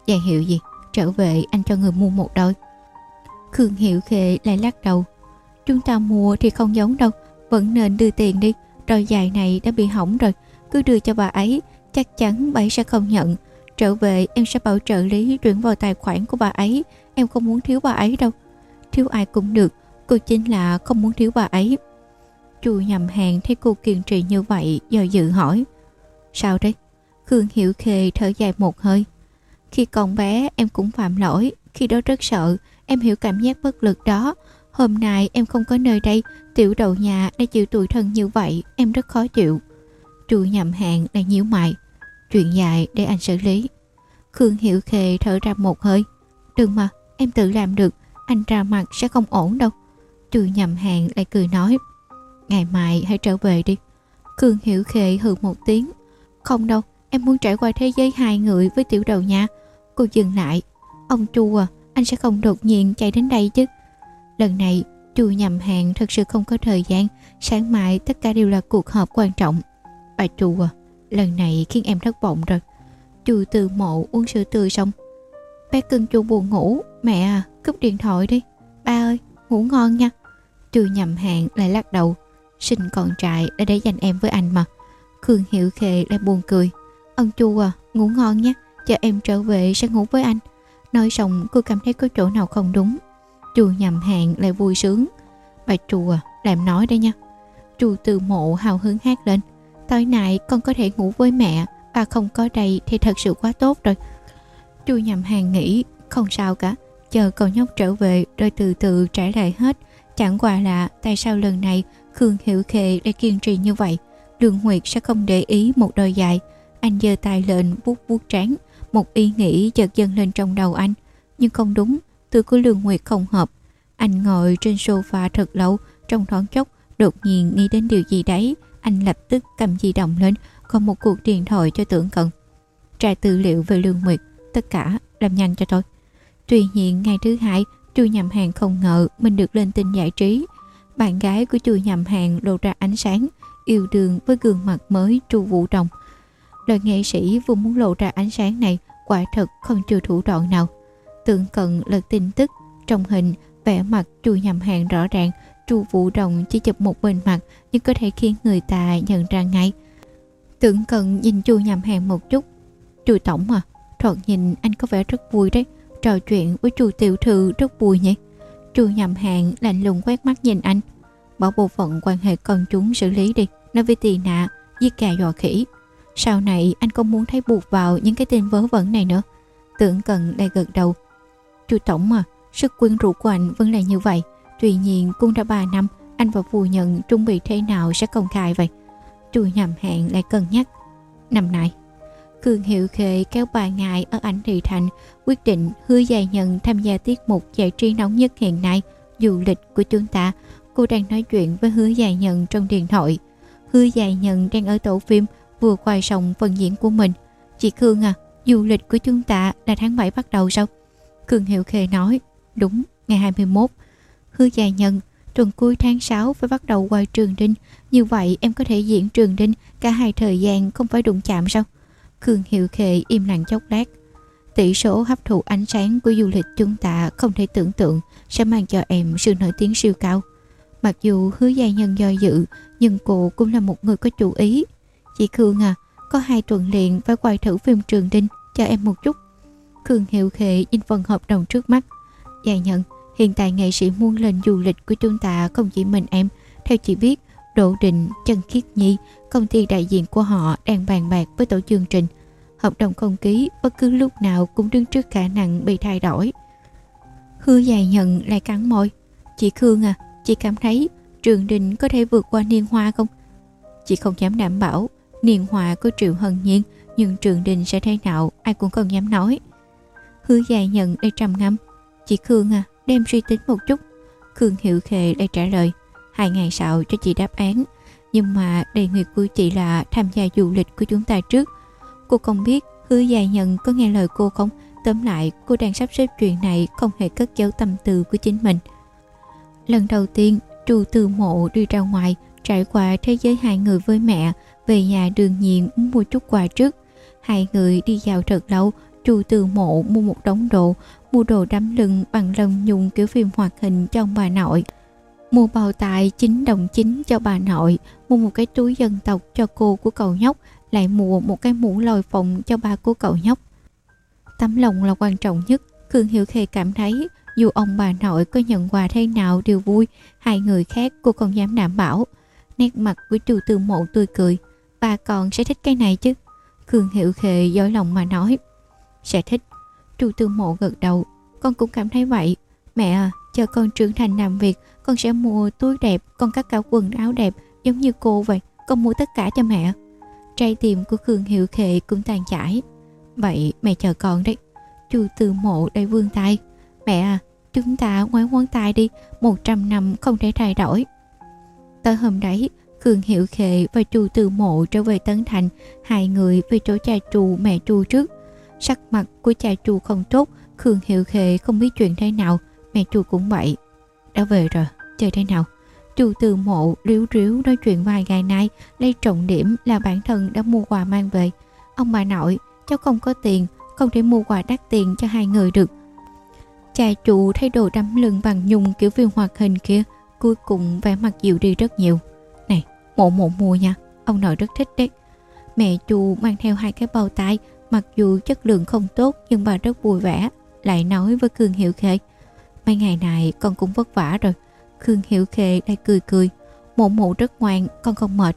Dạ hiệu gì? Trở về anh cho người mua một đôi. Khương Hiểu Khê lại lắc đầu. Chúng ta mua thì không giống đâu. Vẫn nên đưa tiền đi. Đôi dài này đã bị hỏng rồi. Cứ đưa cho bà ấy. Chắc chắn bà ấy sẽ không nhận. Trở về, em sẽ bảo trợ lý chuyển vào tài khoản của bà ấy. Em không muốn thiếu bà ấy đâu. Thiếu ai cũng được. Cô chính là không muốn thiếu bà ấy. Chu nhầm hàng thấy cô kiên trì như vậy, do dự hỏi. Sao đấy? Khương Hiểu khề thở dài một hơi. Khi còn bé, em cũng phạm lỗi. Khi đó rất sợ. Em hiểu cảm giác bất lực đó. Hôm nay em không có nơi đây. Tiểu đầu nhà đã chịu tuổi thân như vậy. Em rất khó chịu. Chu nhầm hạn đang nhíu mày. Chuyện dài để anh xử lý. Khương Hiểu Khề thở ra một hơi. Đừng mà, em tự làm được. Anh ra mặt sẽ không ổn đâu. Chu nhầm hạn lại cười nói. Ngày mai hãy trở về đi. Khương Hiểu Khề hừ một tiếng. Không đâu, em muốn trải qua thế giới hai người với tiểu đầu nha. Cô dừng lại. Ông Chu à, anh sẽ không đột nhiên chạy đến đây chứ. Lần này, Chu nhầm hàng thật sự không có thời gian. Sáng mai tất cả đều là cuộc họp quan trọng. Bà trù à, lần này khiến em thất vọng rồi. Chu từ mộ uống sữa tươi xong. Bé cưng chu buồn ngủ. Mẹ à, cúp điện thoại đi. Ba ơi, ngủ ngon nha. Chu nhầm hàng lại lắc đầu. Sinh còn trại đã để dành em với anh mà. Khương Hiểu Khê lại buồn cười. Ông Chu à, ngủ ngon nhé. Chờ em trở về sẽ ngủ với anh. Nói xong cô cảm thấy có chỗ nào không đúng. Chu nhầm hàng lại vui sướng. Bà Chu à, làm nói đây nha. Chu từ mộ hào hứng hát lên. Tối nay con có thể ngủ với mẹ. Bà không có đây thì thật sự quá tốt rồi. Chu nhầm hàng nghĩ không sao cả. Chờ cậu nhóc trở về rồi từ từ trả lại hết. Chẳng qua là tại sao lần này Khương Hiểu Khê lại kiên trì như vậy. Lương Nguyệt sẽ không để ý một đôi dài. Anh giơ tay lên vuốt vuốt trán. Một ý nghĩ chợt dâng lên trong đầu anh. Nhưng không đúng, từ của Lương Nguyệt không hợp. Anh ngồi trên sofa thật lâu, trong thoáng chốc, đột nhiên nghĩ đến điều gì đấy. Anh lập tức cầm di động lên, còn một cuộc điện thoại cho tưởng cận. Tra tư liệu về Lương Nguyệt, tất cả làm nhanh cho tôi. Tuy nhiên ngày thứ hai, Chu Nhầm Hàng không ngờ mình được lên tin giải trí. Bạn gái của Chu Nhầm Hàng lộ ra ánh sáng, yêu đương với gương mặt mới Chu Vũ Trọng. Lời nghệ sĩ vừa muốn lộ ra ánh sáng này quả thật không chưa thủ đoạn nào. Tượng cận lật tin tức, trong hình, vẻ mặt Chu nhầm hàng rõ ràng, Chu Vũ động chỉ chụp một bên mặt nhưng có thể khiến người ta nhận ra ngay. Tưởng cận nhìn Chu nhầm hàng một chút. Chu Tổng à, thoạt nhìn anh có vẻ rất vui đấy, trò chuyện với Chu Tiểu Thư rất vui nhỉ. Chu nhầm hàng lạnh lùng quét mắt nhìn anh. Bỏ bộ phận quan hệ con chúng xử lý đi, nói với tì nạ, giết gà dò khỉ. Sau này anh không muốn thấy buộc vào những cái tên vớ vẩn này nữa. Tưởng cần lại gật đầu. Chu Tổng à, sức quyến rũ của anh vẫn là như vậy. Tuy nhiên cũng đã 3 năm, anh và phu nhận chuẩn bị thế nào sẽ công khai vậy. Chu nhầm hẹn lại cân nhắc. Năm nay, Cường Hiệu Khệ kéo bà ngài ở ảnh thị thành quyết định hứa dài nhận tham gia tiết mục giải trí nóng nhất hiện nay, du lịch của chúng ta. Cô đang nói chuyện với hứa dài nhận trong điện thoại. Hứa dài nhận đang ở tổ phim vừa quay xong phần diễn của mình. Chị Khương à, du lịch của chúng ta là tháng 7 bắt đầu sao? cường Hiệu Khê nói, đúng, ngày 21. Hứa dài nhân, tuần cuối tháng 6 phải bắt đầu quay trường đinh. Như vậy em có thể diễn trường đinh cả hai thời gian không phải đụng chạm sao? Khương Hiệu Khê im lặng chốc lát. Tỷ số hấp thụ ánh sáng của du lịch chúng ta không thể tưởng tượng sẽ mang cho em sự nổi tiếng siêu cao. Mặc dù hứa gia nhân do dự, nhưng cô cũng là một người có chủ ý. Chị Khương à, có hai tuần liền phải quay thử phim Trường Đinh cho em một chút. Khương Hiệu Khệ nhìn phần hợp đồng trước mắt. Gia nhận, hiện tại nghệ sĩ muôn lên du lịch của chúng ta không chỉ mình em. Theo chị biết, Đỗ Định, Trần Khiết Nhi, công ty đại diện của họ đang bàn bạc với tổ chương trình. Hợp đồng không ký bất cứ lúc nào cũng đứng trước khả năng bị thay đổi. Hứa dài nhận lại cắn môi. Chị Khương à, chị cảm thấy Trường Đình có thể vượt qua niên hoa không? Chị không dám đảm bảo niên hòa có Triệu Hân Nhiên nhưng Trường Đình sẽ thế nào ai cũng không dám nói. Hứa dài nhận đây trầm ngâm. Chị Khương à, đem suy tính một chút. Khương Hiệu Khề lại trả lời. Hai ngày sau cho chị đáp án. Nhưng mà đề nghị của chị là tham gia du lịch của chúng ta trước. Cô không biết hứa dài nhận có nghe lời cô không? Tóm lại, cô đang sắp xếp chuyện này không hề cất giấu tâm tư của chính mình. Lần đầu tiên, Trù Từ Mộ đi ra ngoài, trải qua thế giới hai người với mẹ, về nhà đương nhiên muốn mua chút quà trước. Hai người đi dạo thật lâu, Trù Từ Mộ mua một đống đồ, mua đồ đắm lưng bằng lông nhung kiểu phim hoạt hình cho ông bà nội. Mua bào tài chín đồng chính cho bà nội, mua một cái túi dân tộc cho cô của cậu nhóc, lại mua một cái mũ lòi phồng cho ba của cậu nhóc. Tấm lòng là quan trọng nhất, Khương Hiểu Khê cảm thấy dù ông bà nội có nhận quà thế nào đều vui, hai người khác cô không dám đảm bảo. Nét mặt của trù tư mộ tươi cười, bà còn sẽ thích cái này chứ. Khương Hiệu Khê dối lòng mà nói, sẽ thích. Trù tư mộ gật đầu, con cũng cảm thấy vậy. Mẹ à, chờ con trưởng thành làm việc, con sẽ mua túi đẹp, con cắt cả quần áo đẹp giống như cô vậy. Con mua tất cả cho mẹ. Trái tim của Khương Hiệu Khệ cũng tàn chảy. Vậy mẹ chờ con đấy. Chu Tư Mộ đầy vương tay. Mẹ à, chúng ta ngoái ngoan tay đi, 100 năm không thể thay đổi. Tới hôm đấy, Khương Hiệu Khệ và Chu Tư Mộ trở về Tấn Thành, hai người về chỗ cha Chu mẹ Chu trước. Sắc mặt của cha Chu không tốt, Khương Hiệu Khệ không biết chuyện thế nào, mẹ Chu cũng vậy. Đã về rồi, chơi thế nào? Chu từ Mộ ríu ríu nói chuyện vài ngày nay, lấy trọng điểm là bản thân đã mua quà mang về. Ông bà nội, cháu không có tiền, không thể mua quà đắt tiền cho hai người được. Cha chu thay đồ đắm lưng bằng nhung kiểu phim hoạt hình kia, cuối cùng vẻ mặt dịu đi rất nhiều. Này, mộ mộ mua nha, ông nội rất thích đấy. Mẹ chu mang theo hai cái bao tay, mặc dù chất lượng không tốt nhưng bà rất vui vẻ, lại nói với Khương Hiểu Khê. Mấy ngày này con cũng vất vả rồi. Khương Hiểu Khê lại cười cười, mụ mụ rất ngoan, con không mệt.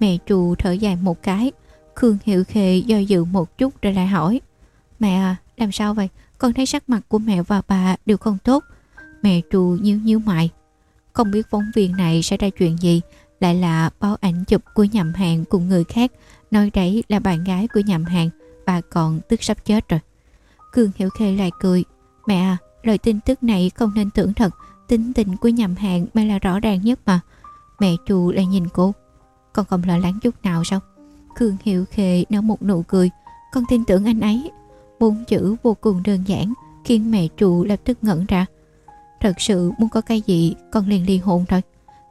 Mẹ trù thở dài một cái, Khương Hiểu Khê do dự một chút rồi lại hỏi. Mẹ à, làm sao vậy? Con thấy sắc mặt của mẹ và bà đều không tốt. Mẹ trù nhíu nhíu mày. Không biết phóng viên này sẽ ra chuyện gì, lại là báo ảnh chụp của nhậm hàng cùng người khác, nói đấy là bạn gái của nhậm hàng, bà còn tức sắp chết rồi. Cường Hiểu Khê lại cười. Mẹ à, lời tin tức này không nên tưởng thật, tính tình của nhầm hạng mới là rõ ràng nhất mà. Mẹ chu lại nhìn cô. Con không lo lắng chút nào sao? Cường Hiểu Khê nở một nụ cười. Con tin tưởng anh ấy Bốn chữ vô cùng đơn giản khiến mẹ trụ lập tức ngẩn ra. Thật sự muốn có cái gì con liền ly hôn thôi.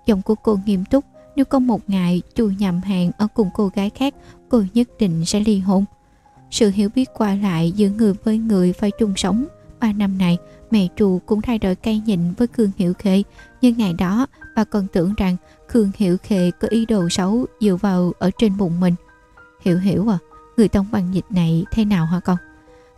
Giọng của cô nghiêm túc Nếu có một ngày chu nhầm hàng ở cùng cô gái khác, cô nhất định sẽ ly hôn. Sự hiểu biết qua lại giữa người với người phải chung sống. Ba năm này, mẹ trù cũng thay đổi cây nhìn với Khương Hiểu Khê. Nhưng ngày đó, bà còn tưởng rằng Khương Hiểu Khê có ý đồ xấu dựa vào ở trên bụng mình. Hiểu hiểu à, người tông văn dịch này thế nào hả con?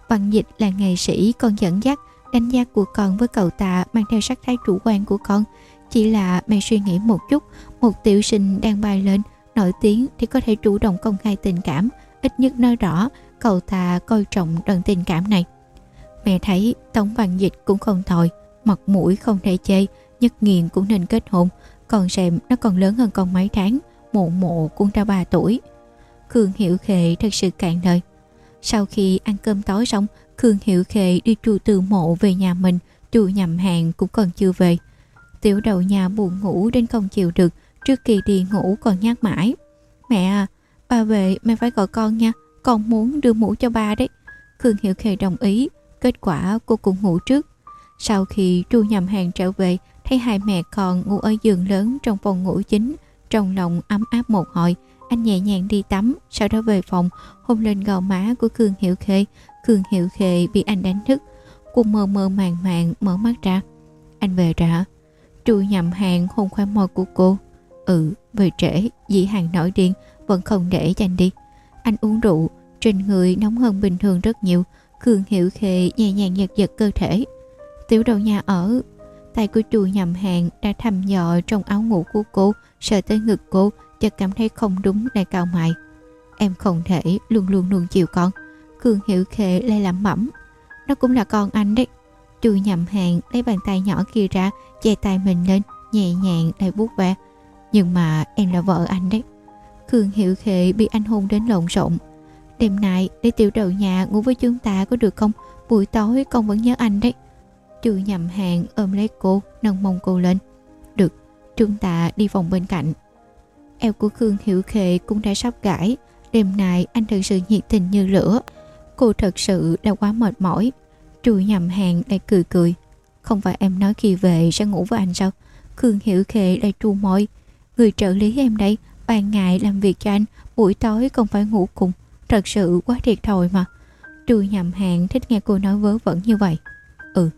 Văn dịch là nghệ sĩ con dẫn dắt, đánh giá của con với cậu ta mang theo sắc thái chủ quan của con. Chỉ là mẹ suy nghĩ một chút, một tiểu sinh đang bay lên, nổi tiếng thì có thể chủ động công khai tình cảm, ít nhất nói rõ cậu ta coi trọng đoạn tình cảm này. Mẹ thấy Tống Văn Dịch cũng không tồi, mặt mũi không thể chê, nhất nghiền cũng nên kết hôn, còn xem nó còn lớn hơn con mấy tháng, mộ mộ cũng ra 3 tuổi. Khương Hiểu Khệ thật sự cạn đời Sau khi ăn cơm tối xong, Khương Hiểu Khệ đi chu từ mộ về nhà mình, chu nhầm hàng cũng còn chưa về. Tiểu đầu nhà buồn ngủ đến không chịu được, trước kỳ đi ngủ còn nhắc mãi. Mẹ à, ba về mẹ phải gọi con nha, con muốn đưa mũ cho ba đấy. Khương Hiểu Khê đồng ý, kết quả cô cũng ngủ trước. Sau khi Chu Nhầm Hàng trở về, thấy hai mẹ con ngủ ở giường lớn trong phòng ngủ chính, trong lòng ấm áp một hồi, anh nhẹ nhàng đi tắm, sau đó về phòng, hôn lên gò má của Khương Hiểu Khê. Khương Hiểu Khê bị anh đánh thức, cô mơ mơ màng màng mở mắt ra. Anh về rồi hả? Chu Nhầm Hàng hôn khoe môi của cô. Ừ, về trễ, dĩ hàng nổi điên, vẫn không để cho anh đi. Anh uống rượu, trên người nóng hơn bình thường rất nhiều. Khương Hiểu khệ nhẹ nhàng giật giật cơ thể. Tiểu đầu nhà ở, tay của chùi nhầm hàng đã thăm dò trong áo ngủ của cô, sờ tới ngực cô, chợt cảm thấy không đúng lại cao mày. Em không thể luôn luôn nuông chiều con. Khương Hiểu khệ lại làm mẫm. Nó cũng là con anh đấy. Chùi nhầm hàng lấy bàn tay nhỏ kia ra, che tay mình lên, nhẹ nhàng lại bút ve. Nhưng mà em là vợ anh đấy. Khương Hiểu khệ bị anh hôn đến lộn xộn. Đêm nay để tiểu đầu nhà ngủ với chúng ta có được không? Buổi tối con vẫn nhớ anh đấy. Chu nhầm hàng ôm lấy cô, nâng mông cô lên. Được, chúng ta đi phòng bên cạnh. Eo của Khương Hiểu Khê cũng đã sắp gãi. Đêm nay anh thật sự nhiệt tình như lửa. Cô thật sự đã quá mệt mỏi. Chu nhầm hàng lại cười cười. Không phải em nói khi về sẽ ngủ với anh sao? Khương Hiểu Khê lại tru môi. Người trợ lý em đây, ban ngày làm việc cho anh, buổi tối còn phải ngủ cùng. Thật sự quá thiệt thòi mà. Trừ nhầm hàng thích nghe cô nói vớ vẩn như vậy. Ừ,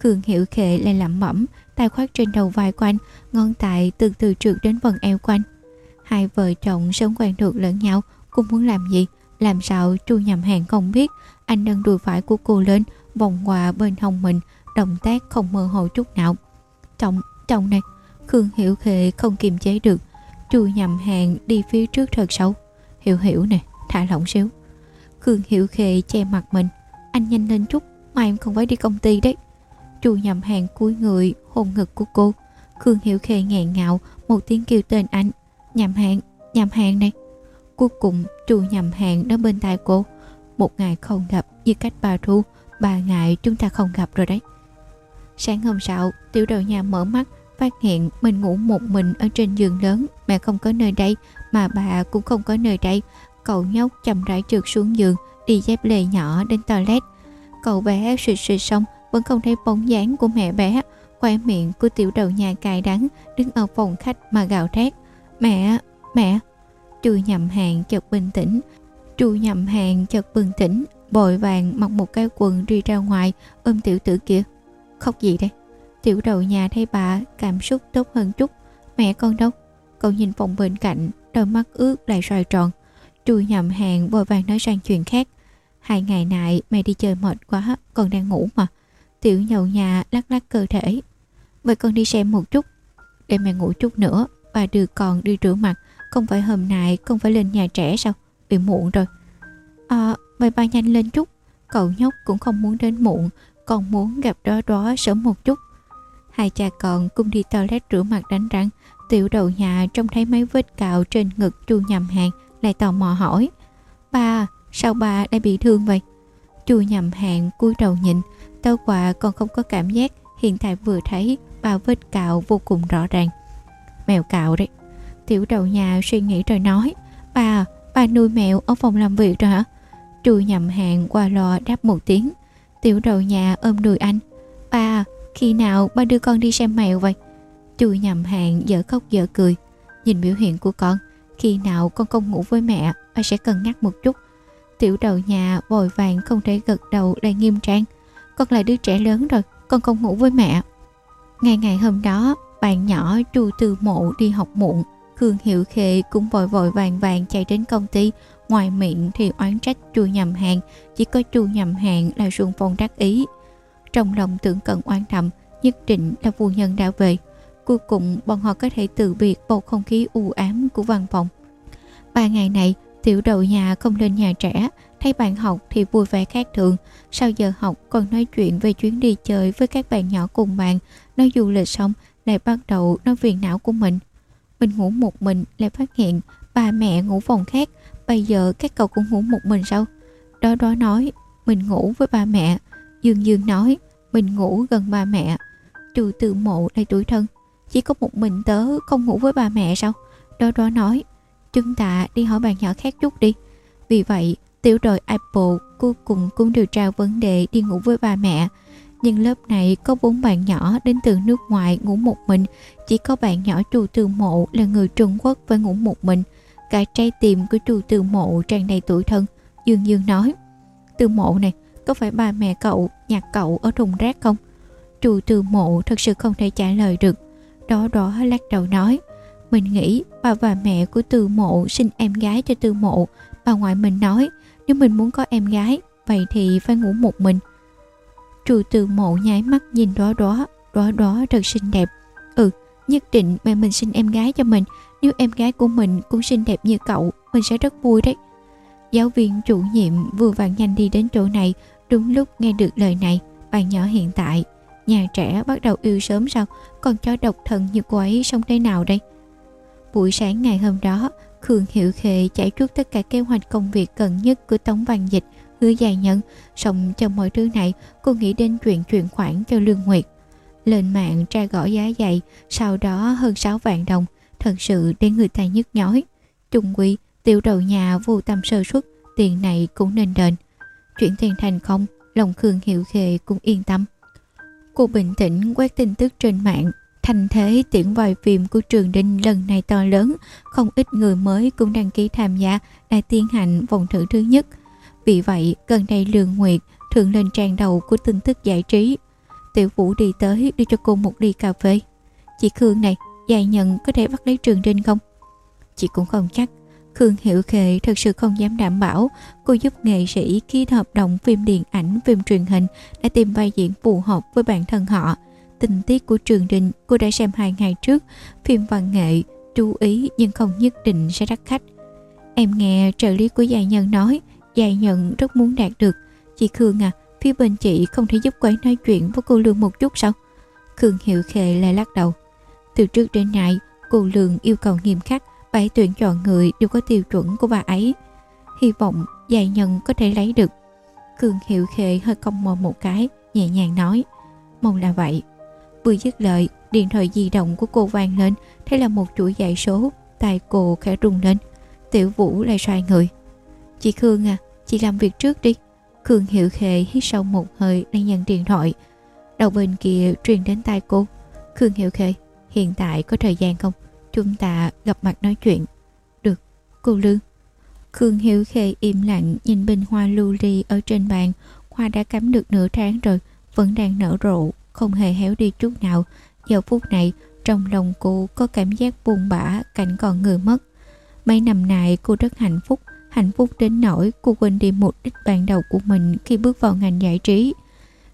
Khương Hiểu Khệ lại lẩm bẩm, tay khoát trên đầu vai quanh ngón tay từ từ trượt đến vần eo quanh. Hai vợ chồng sống quen thuộc lẫn nhau, cũng muốn làm gì? Làm sao trù nhầm hàng không biết, anh nâng đùi phải của cô lên, vòng qua bên hông mình, động tác không mơ hồ chút nào. Chồng, chồng này, Khương Hiểu Khệ không kiềm chế được, Trù nhầm hàng đi phía trước thật sâu. Hiểu hiểu nè, thả lỏng xíu. Khương Hiểu Khê che mặt mình. Anh nhanh lên chút, mà em không phải đi công ty đấy. Chu nhầm hàng cuối người hôn ngực của cô. Khương Hiểu Khê nghẹn ngạo một tiếng kêu tên anh. Nhầm hàng, nhầm hàng này. Cuối cùng chu nhầm hàng nó bên tai cô. Một ngày không gặp như cách bà thu. Ba ngày chúng ta không gặp rồi đấy. Sáng hôm sau, tiểu đầu nhà mở mắt phát hiện mình ngủ một mình ở trên giường lớn mẹ không có nơi đây mà bà cũng không có nơi đây cậu nhóc chậm rãi trượt xuống giường đi dép lề nhỏ đến toilet. Cậu bé suýt suýt xong vẫn không thấy bóng dáng của mẹ bé. Khoe miệng của tiểu đầu nhà cài đắng đứng ở phòng khách mà gào thét. Mẹ mẹ! Chu nhầm hàng chợt bình tĩnh. Chu nhầm hàng chợt bừng tỉnh bội vàng mặc một cái quần đi ra ngoài ôm tiểu tử kia. Khóc gì đây Tiểu đầu nhà thấy bà cảm xúc tốt hơn chút. Mẹ con đâu? Cậu nhìn phòng bên cạnh, đôi mắt ướt lại xoay tròn. Trùi nhầm hàng vội vàng nói sang chuyện khác. Hai ngày nay mày đi chơi mệt quá, còn đang ngủ mà. Tiểu nhậu nhà lắc lắc cơ thể. Vậy con đi xem một chút. Để mẹ ngủ chút nữa, bà đưa con đi rửa mặt. Không phải hôm nay con phải lên nhà trẻ sao? Bị muộn rồi. Ờ, à, vậy ba nhanh lên chút. Cậu nhóc cũng không muốn đến muộn, còn muốn gặp đó đó sớm một chút. Hai cha con cùng đi toilet rửa mặt đánh răng. Tiểu đầu nhà trông thấy mấy vết cạo trên ngực chu nhầm hàng lại tò mò hỏi. Ba, sao ba lại bị thương vậy? Chu nhầm hàng cúi đầu nhìn. Tao quả còn không có cảm giác hiện tại vừa thấy ba vết cạo vô cùng rõ ràng. Mèo cạo đấy. Tiểu đầu nhà suy nghĩ rồi nói. Ba, ba nuôi mèo ở phòng làm việc rồi hả? Chu nhầm hàng qua lò đáp một tiếng. Tiểu đầu nhà ôm đùi anh. Ba, khi nào ba đưa con đi xem mèo vậy? Chu nhầm hàng dở khóc dở cười. nhìn biểu hiện của con. Khi nào con không ngủ với mẹ, ba sẽ cần nhắc một chút. Tiểu đầu nhà vội vàng không thể gật đầu lại nghiêm trang. Con là đứa trẻ lớn rồi, con không ngủ với mẹ. Ngày ngày hôm đó, bạn nhỏ Chu Từ Mộ đi học muộn. Khương Hiệu Khệ cũng vội vội vàng vàng chạy đến công ty. Ngoài miệng thì oán trách Chu Nhầm Hàng, chỉ có Chu Nhầm Hàng là xuân phong đắc ý. Trong lòng tưởng cận oán thầm, nhất định là phu nhân đã về. Cuối cùng bọn họ có thể từ biệt bầu không khí u ám của văn phòng. Ba ngày này, tiểu đầu nhà không lên nhà trẻ, thấy bạn học thì vui vẻ khác thường. Sau giờ học còn nói chuyện về chuyến đi chơi với các bạn nhỏ cùng bạn. Nói du lịch xong lại bắt đầu nói phiền não của mình. Mình ngủ một mình lại phát hiện ba mẹ ngủ phòng khác. Bây giờ các cậu cũng ngủ một mình sao? Đó đó nói mình ngủ với ba mẹ. Dương Dương nói mình ngủ gần ba mẹ. Trừ tự mộ lại tuổi thân. Chỉ có một mình tớ không ngủ với bà mẹ sao? Đó đó nói chúng ta đi hỏi bạn nhỏ khác chút đi. Vì vậy, tiểu đội Apple cuối cùng cũng điều tra vấn đề đi ngủ với bà mẹ. Nhưng lớp này có bốn bạn nhỏ đến từ nước ngoài ngủ một mình, chỉ có bạn nhỏ trù từ mộ là người Trung Quốc phải ngủ một mình. Cả trái tim của trù từ mộ tràn đầy tuổi thân. Dương Dương nói, từ mộ này, có phải ba mẹ cậu nhặt cậu ở thùng rác không? Trù từ mộ thật sự không thể trả lời được. Đó đó lắc đầu nói, mình nghĩ bà và mẹ của từ mộ sinh em gái cho từ mộ. Bà ngoại mình nói nếu mình muốn có em gái vậy thì phải ngủ một mình. Trù từ mộ nháy mắt nhìn đó đó, đó đó thật xinh đẹp. Ừ, nhất định mẹ mình sinh em gái cho mình. Nếu em gái của mình cũng xinh đẹp như cậu, mình sẽ rất vui đấy. Giáo viên chủ nhiệm vừa vặn nhanh đi đến chỗ này, đúng lúc nghe được lời này, bạn nhỏ hiện tại. Nhà trẻ bắt đầu yêu sớm sao, còn chó độc thân như cô ấy sống thế nào đây? Buổi sáng ngày hôm đó, Khương Hiệu Khệ chạy trước tất cả kế hoạch công việc cần nhất của Tống Văn Dịch, hứa dài nhận, xong trong mọi thứ này cô nghĩ đến chuyện chuyển khoản cho Lương Nguyệt. Lên mạng tra gõ giá dạy sau đó hơn 6 vạn đồng, thật sự để người ta nhức nhói. Trung quy, tiểu đầu nhà vô tâm sơ suất, tiền này cũng nên đền. Chuyển tiền thành công, lòng Khương Hiệu Khệ cũng yên tâm. Cô bình tĩnh quét tin tức trên mạng Thành thế tiễn vòi phim của Trường Đinh lần này to lớn, không ít người mới cũng đăng ký tham gia đã tiến hành vòng thử thứ nhất. Vì vậy, gần đây Lương Nguyệt thường lên trang đầu của tin tức giải trí. Tiểu Vũ đi tới đưa cho cô một ly cà phê. Chị Khương này, dài nhận có thể bắt lấy Trường Đinh không? Chị cũng không chắc. Khương Hiểu Khệ thật sự không dám đảm bảo cô giúp nghệ sĩ ký hợp đồng phim điện ảnh, phim truyền hình để tìm vai diễn phù hợp với bản thân họ tình tiết của Trường Đình cô đã xem hai ngày trước, phim văn nghệ, chú ý nhưng không nhất định sẽ đắt khách. Em nghe trợ lý của Dài Nhân nói, Dài Nhân rất muốn đạt được. Chị Khương à, phía bên chị không thể giúp cô ấy nói chuyện với cô Lương một chút sao? Khương Hiệu Khệ lại lắc đầu. Từ trước đến nay, cô Lương yêu cầu nghiêm khắc, bảy tuyển chọn người đều có tiêu chuẩn của bà ấy. Hy vọng Dài Nhân có thể lấy được. cường Hiệu Khệ hơi cong mò một cái, nhẹ nhàng nói. Mong là vậy. Vừa dứt lời, điện thoại di động của cô vang lên, thế là một chuỗi dãy số, tay cô khẽ rung lên. Tiểu Vũ lại xoay người. Chị Khương à, chị làm việc trước đi. Khương Hiệu Khệ hít sâu một hơi đang nhận điện thoại. Đầu bên kia truyền đến tai cô. Khương Hiệu Khệ, hiện tại có thời gian không? Chúng ta gặp mặt nói chuyện. Được, cô Lương. Khương Hiếu Khê im lặng nhìn bình hoa lưu ly ở trên bàn. Hoa đã cắm được nửa tháng rồi, vẫn đang nở rộ không hề héo đi chút nào. Giờ phút này, trong lòng cô có cảm giác buồn bã, cảnh còn người mất. Mấy năm nay cô rất hạnh phúc, hạnh phúc đến nỗi cô quên đi mục đích ban đầu của mình khi bước vào ngành giải trí.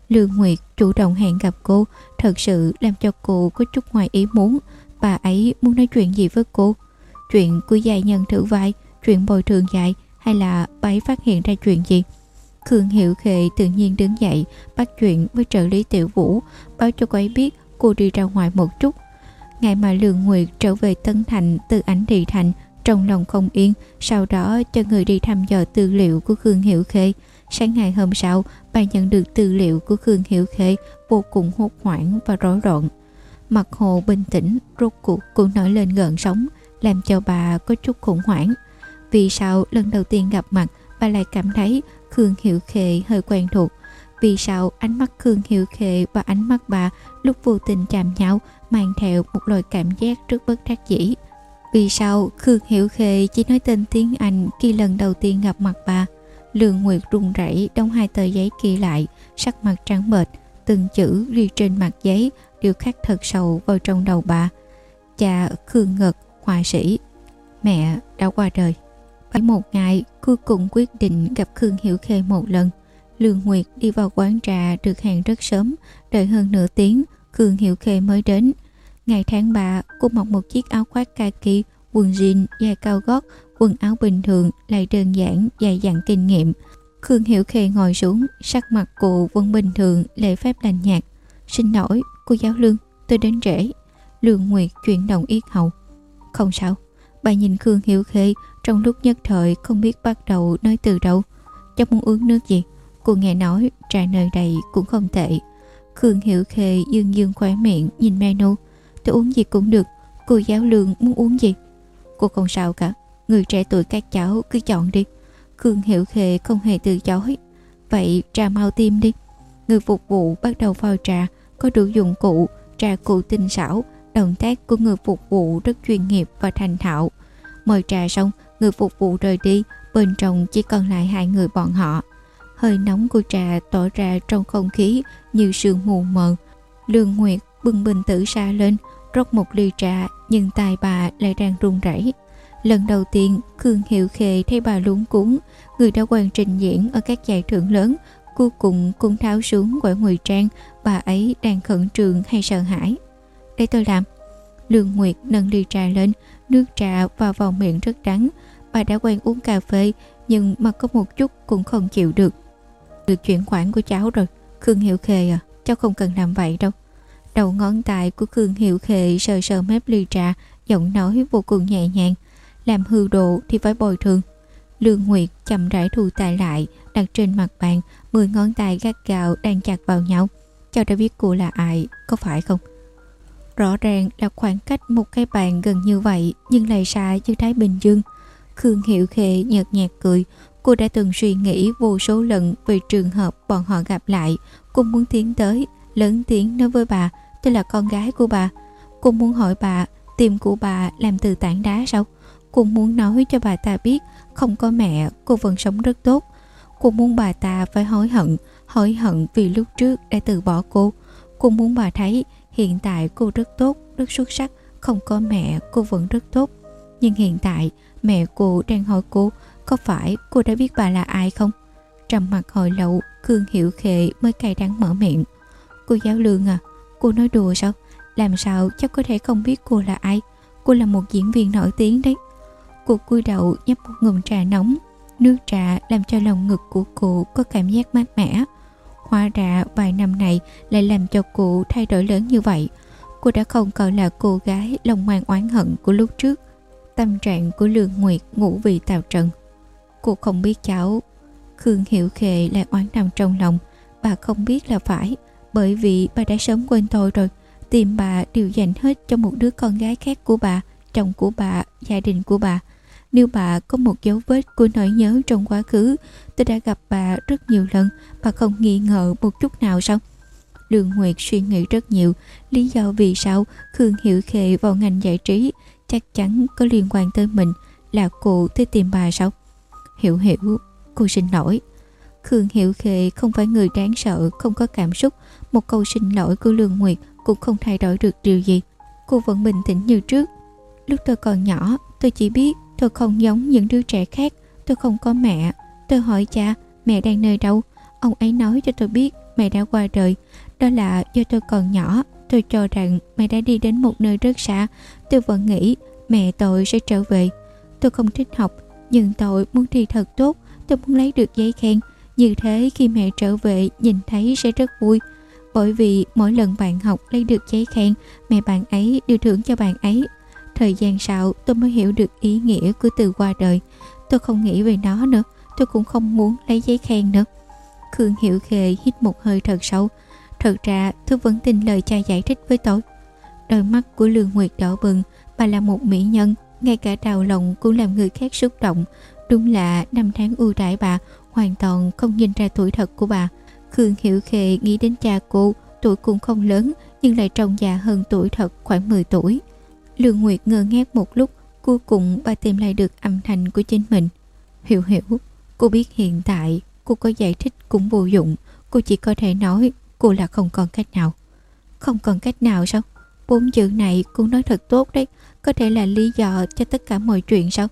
Lương Nguyệt chủ động hẹn gặp cô, thật sự làm cho cô có chút ngoài ý muốn. Bà ấy muốn nói chuyện gì với cô? Chuyện của dài nhân thử vai, chuyện bồi thường dạy hay là bà ấy phát hiện ra chuyện gì? Khương Hiệu Khệ tự nhiên đứng dậy, bắt chuyện với trợ lý Tiểu Vũ, báo cho cô ấy biết cô đi ra ngoài một chút. Ngày mà Lương Nguyệt trở về Tân Thành từ ảnh thị thành, trong lòng không yên, sau đó cho người đi thăm dò tư liệu của Khương Hiệu Khê. Sáng ngày hôm sau, bà nhận được tư liệu của Khương Hiệu Khê vô cùng hốt hoảng và rối loạn. Mặt hồ bình tĩnh, rốt cuộc cũng nổi lên gợn sóng, làm cho bà có chút khủng hoảng. Vì sao lần đầu tiên gặp mặt, bà lại cảm thấy Khương Hiệu Khệ hơi quen thuộc. Vì sao ánh mắt Khương Hiệu Khệ và ánh mắt bà lúc vô tình chạm nhau mang theo một loại cảm giác rất bất đắc dĩ. Vì sao Khương Hiểu Khê chỉ nói tên tiếng Anh khi lần đầu tiên gặp mặt bà? Lương Nguyệt run rẩy đóng hai tờ giấy kia lại, sắc mặt trắng bệch, từng chữ ghi trên mặt giấy điều khắc thật sâu vào trong đầu bà. Cha Khương Ngật, họa sĩ, mẹ đã qua đời. Phải một ngày, cuối cùng quyết định gặp Khương Hiểu Khê một lần. Lương Nguyệt đi vào quán trà được hẹn rất sớm, đợi hơn nửa tiếng, Khương Hiểu Khê mới đến. Ngày tháng 3, cô mặc một chiếc áo khoác kaki, quần jean, dài cao gót, quần áo bình thường, lại đơn giản, dài dặn kinh nghiệm. Khương Hiểu Khê ngồi xuống, sắc mặt cô vẫn bình thường, lễ phép lành nhạt. Xin lỗi, cô giáo lương, tôi đến trễ. Lương Nguyệt chuyển động yết hầu. Không sao, bà nhìn Khương Hiểu Khê trong lúc nhất thời không biết bắt đầu nói từ đâu. Cháu muốn uống nước gì? Cô nghe nói trà nơi đây cũng không tệ. Khương Hiểu Khê dương dương khóe miệng nhìn menu. Tôi uống gì cũng được, cô giáo lương muốn uống gì? Cô không sao cả, người trẻ tuổi các cháu cứ chọn đi. Khương Hiểu Khê không hề từ chối. Vậy trà mau tim đi. Người phục vụ bắt đầu pha trà, có đủ dụng cụ, trà cụ tinh xảo, động tác của người phục vụ rất chuyên nghiệp và thành thạo. Mời trà xong, người phục vụ rời đi, bên trong chỉ còn lại hai người bọn họ. Hơi nóng của trà tỏa ra trong không khí như sương mù mờ. Lương Nguyệt bưng bình tử xa lên, rót một ly trà nhưng tay bà lại đang run rẩy. Lần đầu tiên, Khương Hiệu Khê thấy bà luống cuốn, người đã quen trình diễn ở các giải thưởng lớn, cuối cùng cũng tháo xuống quả ngụy trang, bà ấy đang khẩn trương hay sợ hãi. Để tôi làm. Lương Nguyệt nâng ly trà lên, nước trà vào vào miệng rất đắng. Bà đã quen uống cà phê, nhưng mà có một chút cũng không chịu được. Được chuyển khoản của cháu rồi, Khương Hiệu Khê à, cháu không cần làm vậy đâu. Đầu ngón tay của Khương Hiệu Khê sờ sờ mép ly trà, giọng nói vô cùng nhẹ nhàng. Làm hư độ thì phải bồi thường. Lương Nguyệt chậm rãi thu tay lại, đặt trên mặt bàn, mười ngón tay gắt gạo đang chặt vào nhau. Cháu đã biết cô là ai, có phải không? Rõ ràng là khoảng cách một cái bàn gần như vậy nhưng lại xa như Thái Bình Dương. Khương Hiệu Khê nhợt nhạt cười, cô đã từng suy nghĩ vô số lần về trường hợp bọn họ gặp lại. Cô muốn tiến tới, lớn tiếng nói với bà, tôi là con gái của bà. Cô muốn hỏi bà, tim của bà làm từ tảng đá sao? Cô muốn nói cho bà ta biết, không có mẹ, cô vẫn sống rất tốt. Cô muốn bà ta phải hối hận, hối hận vì lúc trước đã từ bỏ cô. Cô muốn bà thấy hiện tại cô rất tốt, rất xuất sắc, không có mẹ cô vẫn rất tốt. Nhưng hiện tại mẹ cô đang hỏi cô có phải cô đã biết bà là ai không? Trầm mặt hồi lâu, Cương Hiểu Khệ mới cay đắng mở miệng. Cô giáo lương à, cô nói đùa sao? Làm sao cháu có thể không biết cô là ai? Cô là một diễn viên nổi tiếng đấy. Cô cúi đầu nhấp một ngụm trà nóng. Nước trà làm cho lòng ngực của cô có cảm giác mát mẻ. Hóa ra vài năm này lại làm cho cô thay đổi lớn như vậy. Cô đã không còn là cô gái lòng ngoan oán hận của lúc trước. Tâm trạng của Lương Nguyệt ngủ vì tào trận. Cô không biết cháu. Khương hiệu Khệ lại oán nằm trong lòng. Bà không biết là phải, bởi vì bà đã sớm quên tôi rồi. Tìm bà đều dành hết cho một đứa con gái khác của bà, chồng của bà, gia đình của bà. Nếu bà có một dấu vết của nỗi nhớ trong quá khứ, tôi đã gặp bà rất nhiều lần, bà không nghi ngờ một chút nào sao? Lương Nguyệt suy nghĩ rất nhiều, lý do vì sao Khương Hiểu Khệ vào ngành giải trí chắc chắn có liên quan tới mình, là cô tới tìm bà sao? Hiểu hiểu, cô xin lỗi. Khương Hiểu Khệ không phải người đáng sợ, không có cảm xúc, một câu xin lỗi của Lương Nguyệt cũng không thay đổi được điều gì. Cô vẫn bình tĩnh như trước. Lúc tôi còn nhỏ, tôi chỉ biết Tôi không giống những đứa trẻ khác. Tôi không có mẹ. Tôi hỏi cha, mẹ đang nơi đâu? Ông ấy nói cho tôi biết, mẹ đã qua đời. Đó là do tôi còn nhỏ. Tôi cho rằng mẹ đã đi đến một nơi rất xa. Tôi vẫn nghĩ mẹ tôi sẽ trở về. Tôi không thích học, Nhưng tôi muốn thi thật tốt. Tôi muốn lấy được giấy khen. Như thế khi mẹ trở về, nhìn thấy sẽ rất vui. Bởi vì mỗi lần bạn học lấy được giấy khen, Mẹ bạn ấy đều thưởng cho bạn ấy. Thời gian sau, tôi mới hiểu được ý nghĩa của từ qua đời. Tôi không nghĩ về nó nữa, Tôi cũng không muốn lấy giấy khen nữa. Khương Hiểu Khề hít một hơi thật sâu. Thật ra, tôi vẫn tin lời cha giải thích với tôi. Đôi mắt của Lương Nguyệt đỏ bừng, Bà là một mỹ nhân, Ngay cả đào lòng cũng làm người khác xúc động. Đúng là năm tháng ưu đãi bà, Hoàn toàn không nhìn ra tuổi thật của bà. Khương Hiểu Khề nghĩ đến cha cô, Tuổi cũng không lớn, Nhưng lại trông già hơn tuổi thật khoảng 10 tuổi. Lương Nguyệt ngơ ngác một lúc, Cuối cùng bà tìm lại được âm thanh của chính mình. Hiểu hiểu, cô biết hiện tại cô có giải thích cũng vô dụng. Cô chỉ có thể nói cô là không còn cách nào. Không còn cách nào sao? Bốn chữ này cô nói thật tốt đấy. Có thể là lý do cho tất cả mọi chuyện sao?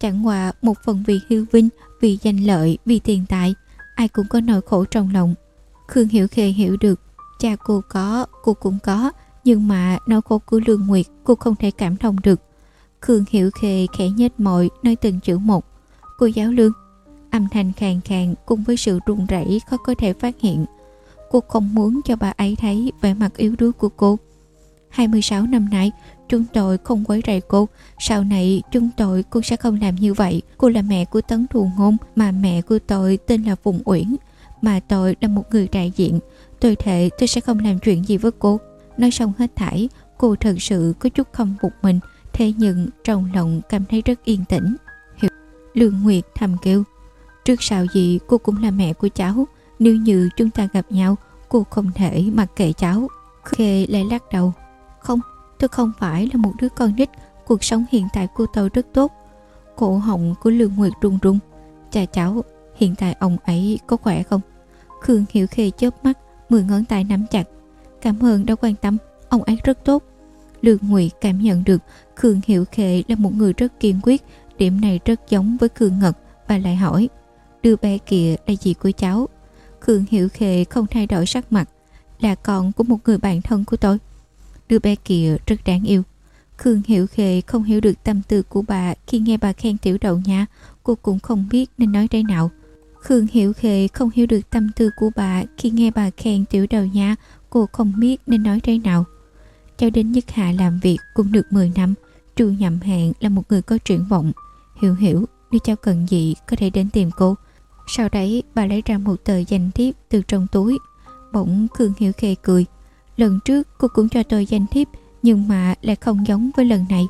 Chẳng qua một phần vì hư vinh, vì danh lợi, vì tiền tài. Ai cũng có nỗi khổ trong lòng. Khương Hiểu Khê hiểu được. Cha cô có, cô cũng có. Nhưng mà nỗi khổ của Lương Nguyệt cô không thể cảm thông được. Khương Hiểu Khê khẽ nhếch môi nói từng chữ một. Cô giáo lương. Âm thanh khàn khàn cùng với sự run rẩy khó có thể phát hiện. Cô không muốn cho bà ấy thấy vẻ mặt yếu đuối của cô. 26 năm nay, chúng tôi không quấy rầy cô. Sau này, chúng tôi cũng sẽ không làm như vậy. Cô là mẹ của Tấn Thù Ngôn, mà mẹ của tôi tên là Phùng Uyển. Mà tôi là một người đại diện. Tôi thề tôi sẽ không làm chuyện gì với cô. Nói xong hết thảy, cô thật sự có chút không phục mình. Thế nhưng trong lòng cảm thấy rất yên tĩnh. Hiểu. Lương Nguyệt thầm kêu. Trước sau gì cô cũng là mẹ của cháu. Nếu như chúng ta gặp nhau, cô không thể mặc kệ cháu. Khê lại lắc đầu. Không, tôi không phải là một đứa con nít. Cuộc sống hiện tại của tôi rất tốt. Cổ họng của Lương Nguyệt run run. Cha cháu, hiện tại ông ấy có khỏe không? Khương Hiểu Khê chớp mắt, mười ngón tay nắm chặt. Cảm ơn đã quan tâm, ông ấy rất tốt. Lương ngụy cảm nhận được Khương hiệu khệ là một người rất kiên quyết, điểm này rất giống với Khương Ngật và lại hỏi, đứa bé kia là gì của cháu? Khương hiệu khệ không thay đổi sắc mặt, là con của một người bạn thân của tôi. Đứa bé kia rất đáng yêu. Khương hiệu khệ không hiểu được tâm tư của bà khi nghe bà khen tiểu đậu nha, cô cũng không biết nên nói đây nào. Khương hiệu khệ không hiểu được tâm tư của bà khi nghe bà khen tiểu đầu nha, cô không biết nên nói thế nào. Cho đến Nhất Hạ làm việc cũng được 10 năm, Chu Nhậm Hạn là một người có triển vọng. Hiểu hiểu, nếu cháu cần gì có thể đến tìm cô. Sau đấy bà lấy ra một tờ danh thiếp từ trong túi. Bỗng Khương Hiểu Khê cười. Lần trước cô cũng cho tôi danh thiếp nhưng mà lại không giống với lần này.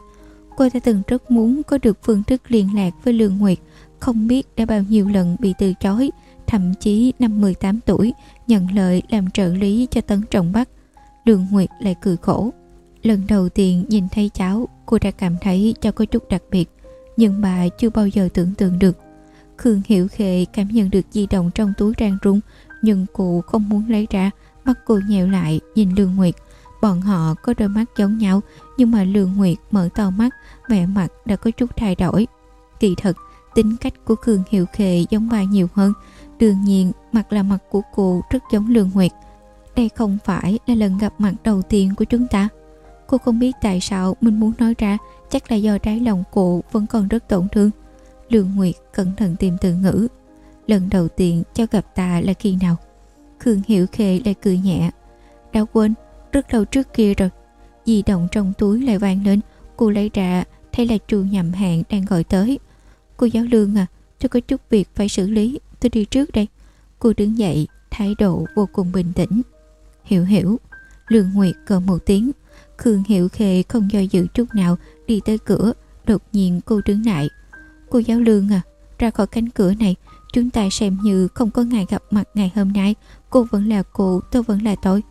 Cô đã từng rất muốn có được phương thức liên lạc với Lương Nguyệt, không biết đã bao nhiêu lần bị từ chối, thậm chí năm 18 tuổi nhận lời làm trợ lý cho Tấn Trọng Bắc. đường Nguyệt lại cười khổ. Lần đầu tiên nhìn thấy cháu, cô đã cảm thấy cháu có chút đặc biệt, nhưng bà chưa bao giờ tưởng tượng được. Khương Hiểu Khệ cảm nhận được di động trong túi rang rung, nhưng cô không muốn lấy ra, mắt cô nhèo lại nhìn Lương Nguyệt. Bọn họ có đôi mắt giống nhau, nhưng mà Lương Nguyệt mở to mắt, vẻ mặt đã có chút thay đổi. Kỳ thật, tính cách của Khương Hiểu Khệ giống bà nhiều hơn, đương nhiên mặt là mặt của cô rất giống Lương Nguyệt. Đây không phải là lần gặp mặt đầu tiên của chúng ta. Cô không biết tại sao mình muốn nói ra, chắc là do trái lòng cô vẫn còn rất tổn thương. Lương Nguyệt cẩn thận tìm từ ngữ. Lần đầu tiên cháu gặp ta là khi nào? Khương Hiểu Khê lại cười nhẹ. Đã quên, rất lâu trước kia rồi. Di động trong túi lại vang lên, cô lấy ra, thấy là chu nhầm Hạng đang gọi tới. Cô giáo lương à, tôi có chút việc phải xử lý, tôi đi trước đây. Cô đứng dậy, thái độ vô cùng bình tĩnh. Hiểu hiểu, Lương Nguyệt cờ một tiếng. Khương Hiểu Khê không do dự chút nào đi tới cửa, đột nhiên cô đứng lại. Cô giáo lương à, ra khỏi cánh cửa này, chúng ta xem như không có ngày gặp mặt ngày hôm nay. Cô vẫn là cô, tôi vẫn là tôi.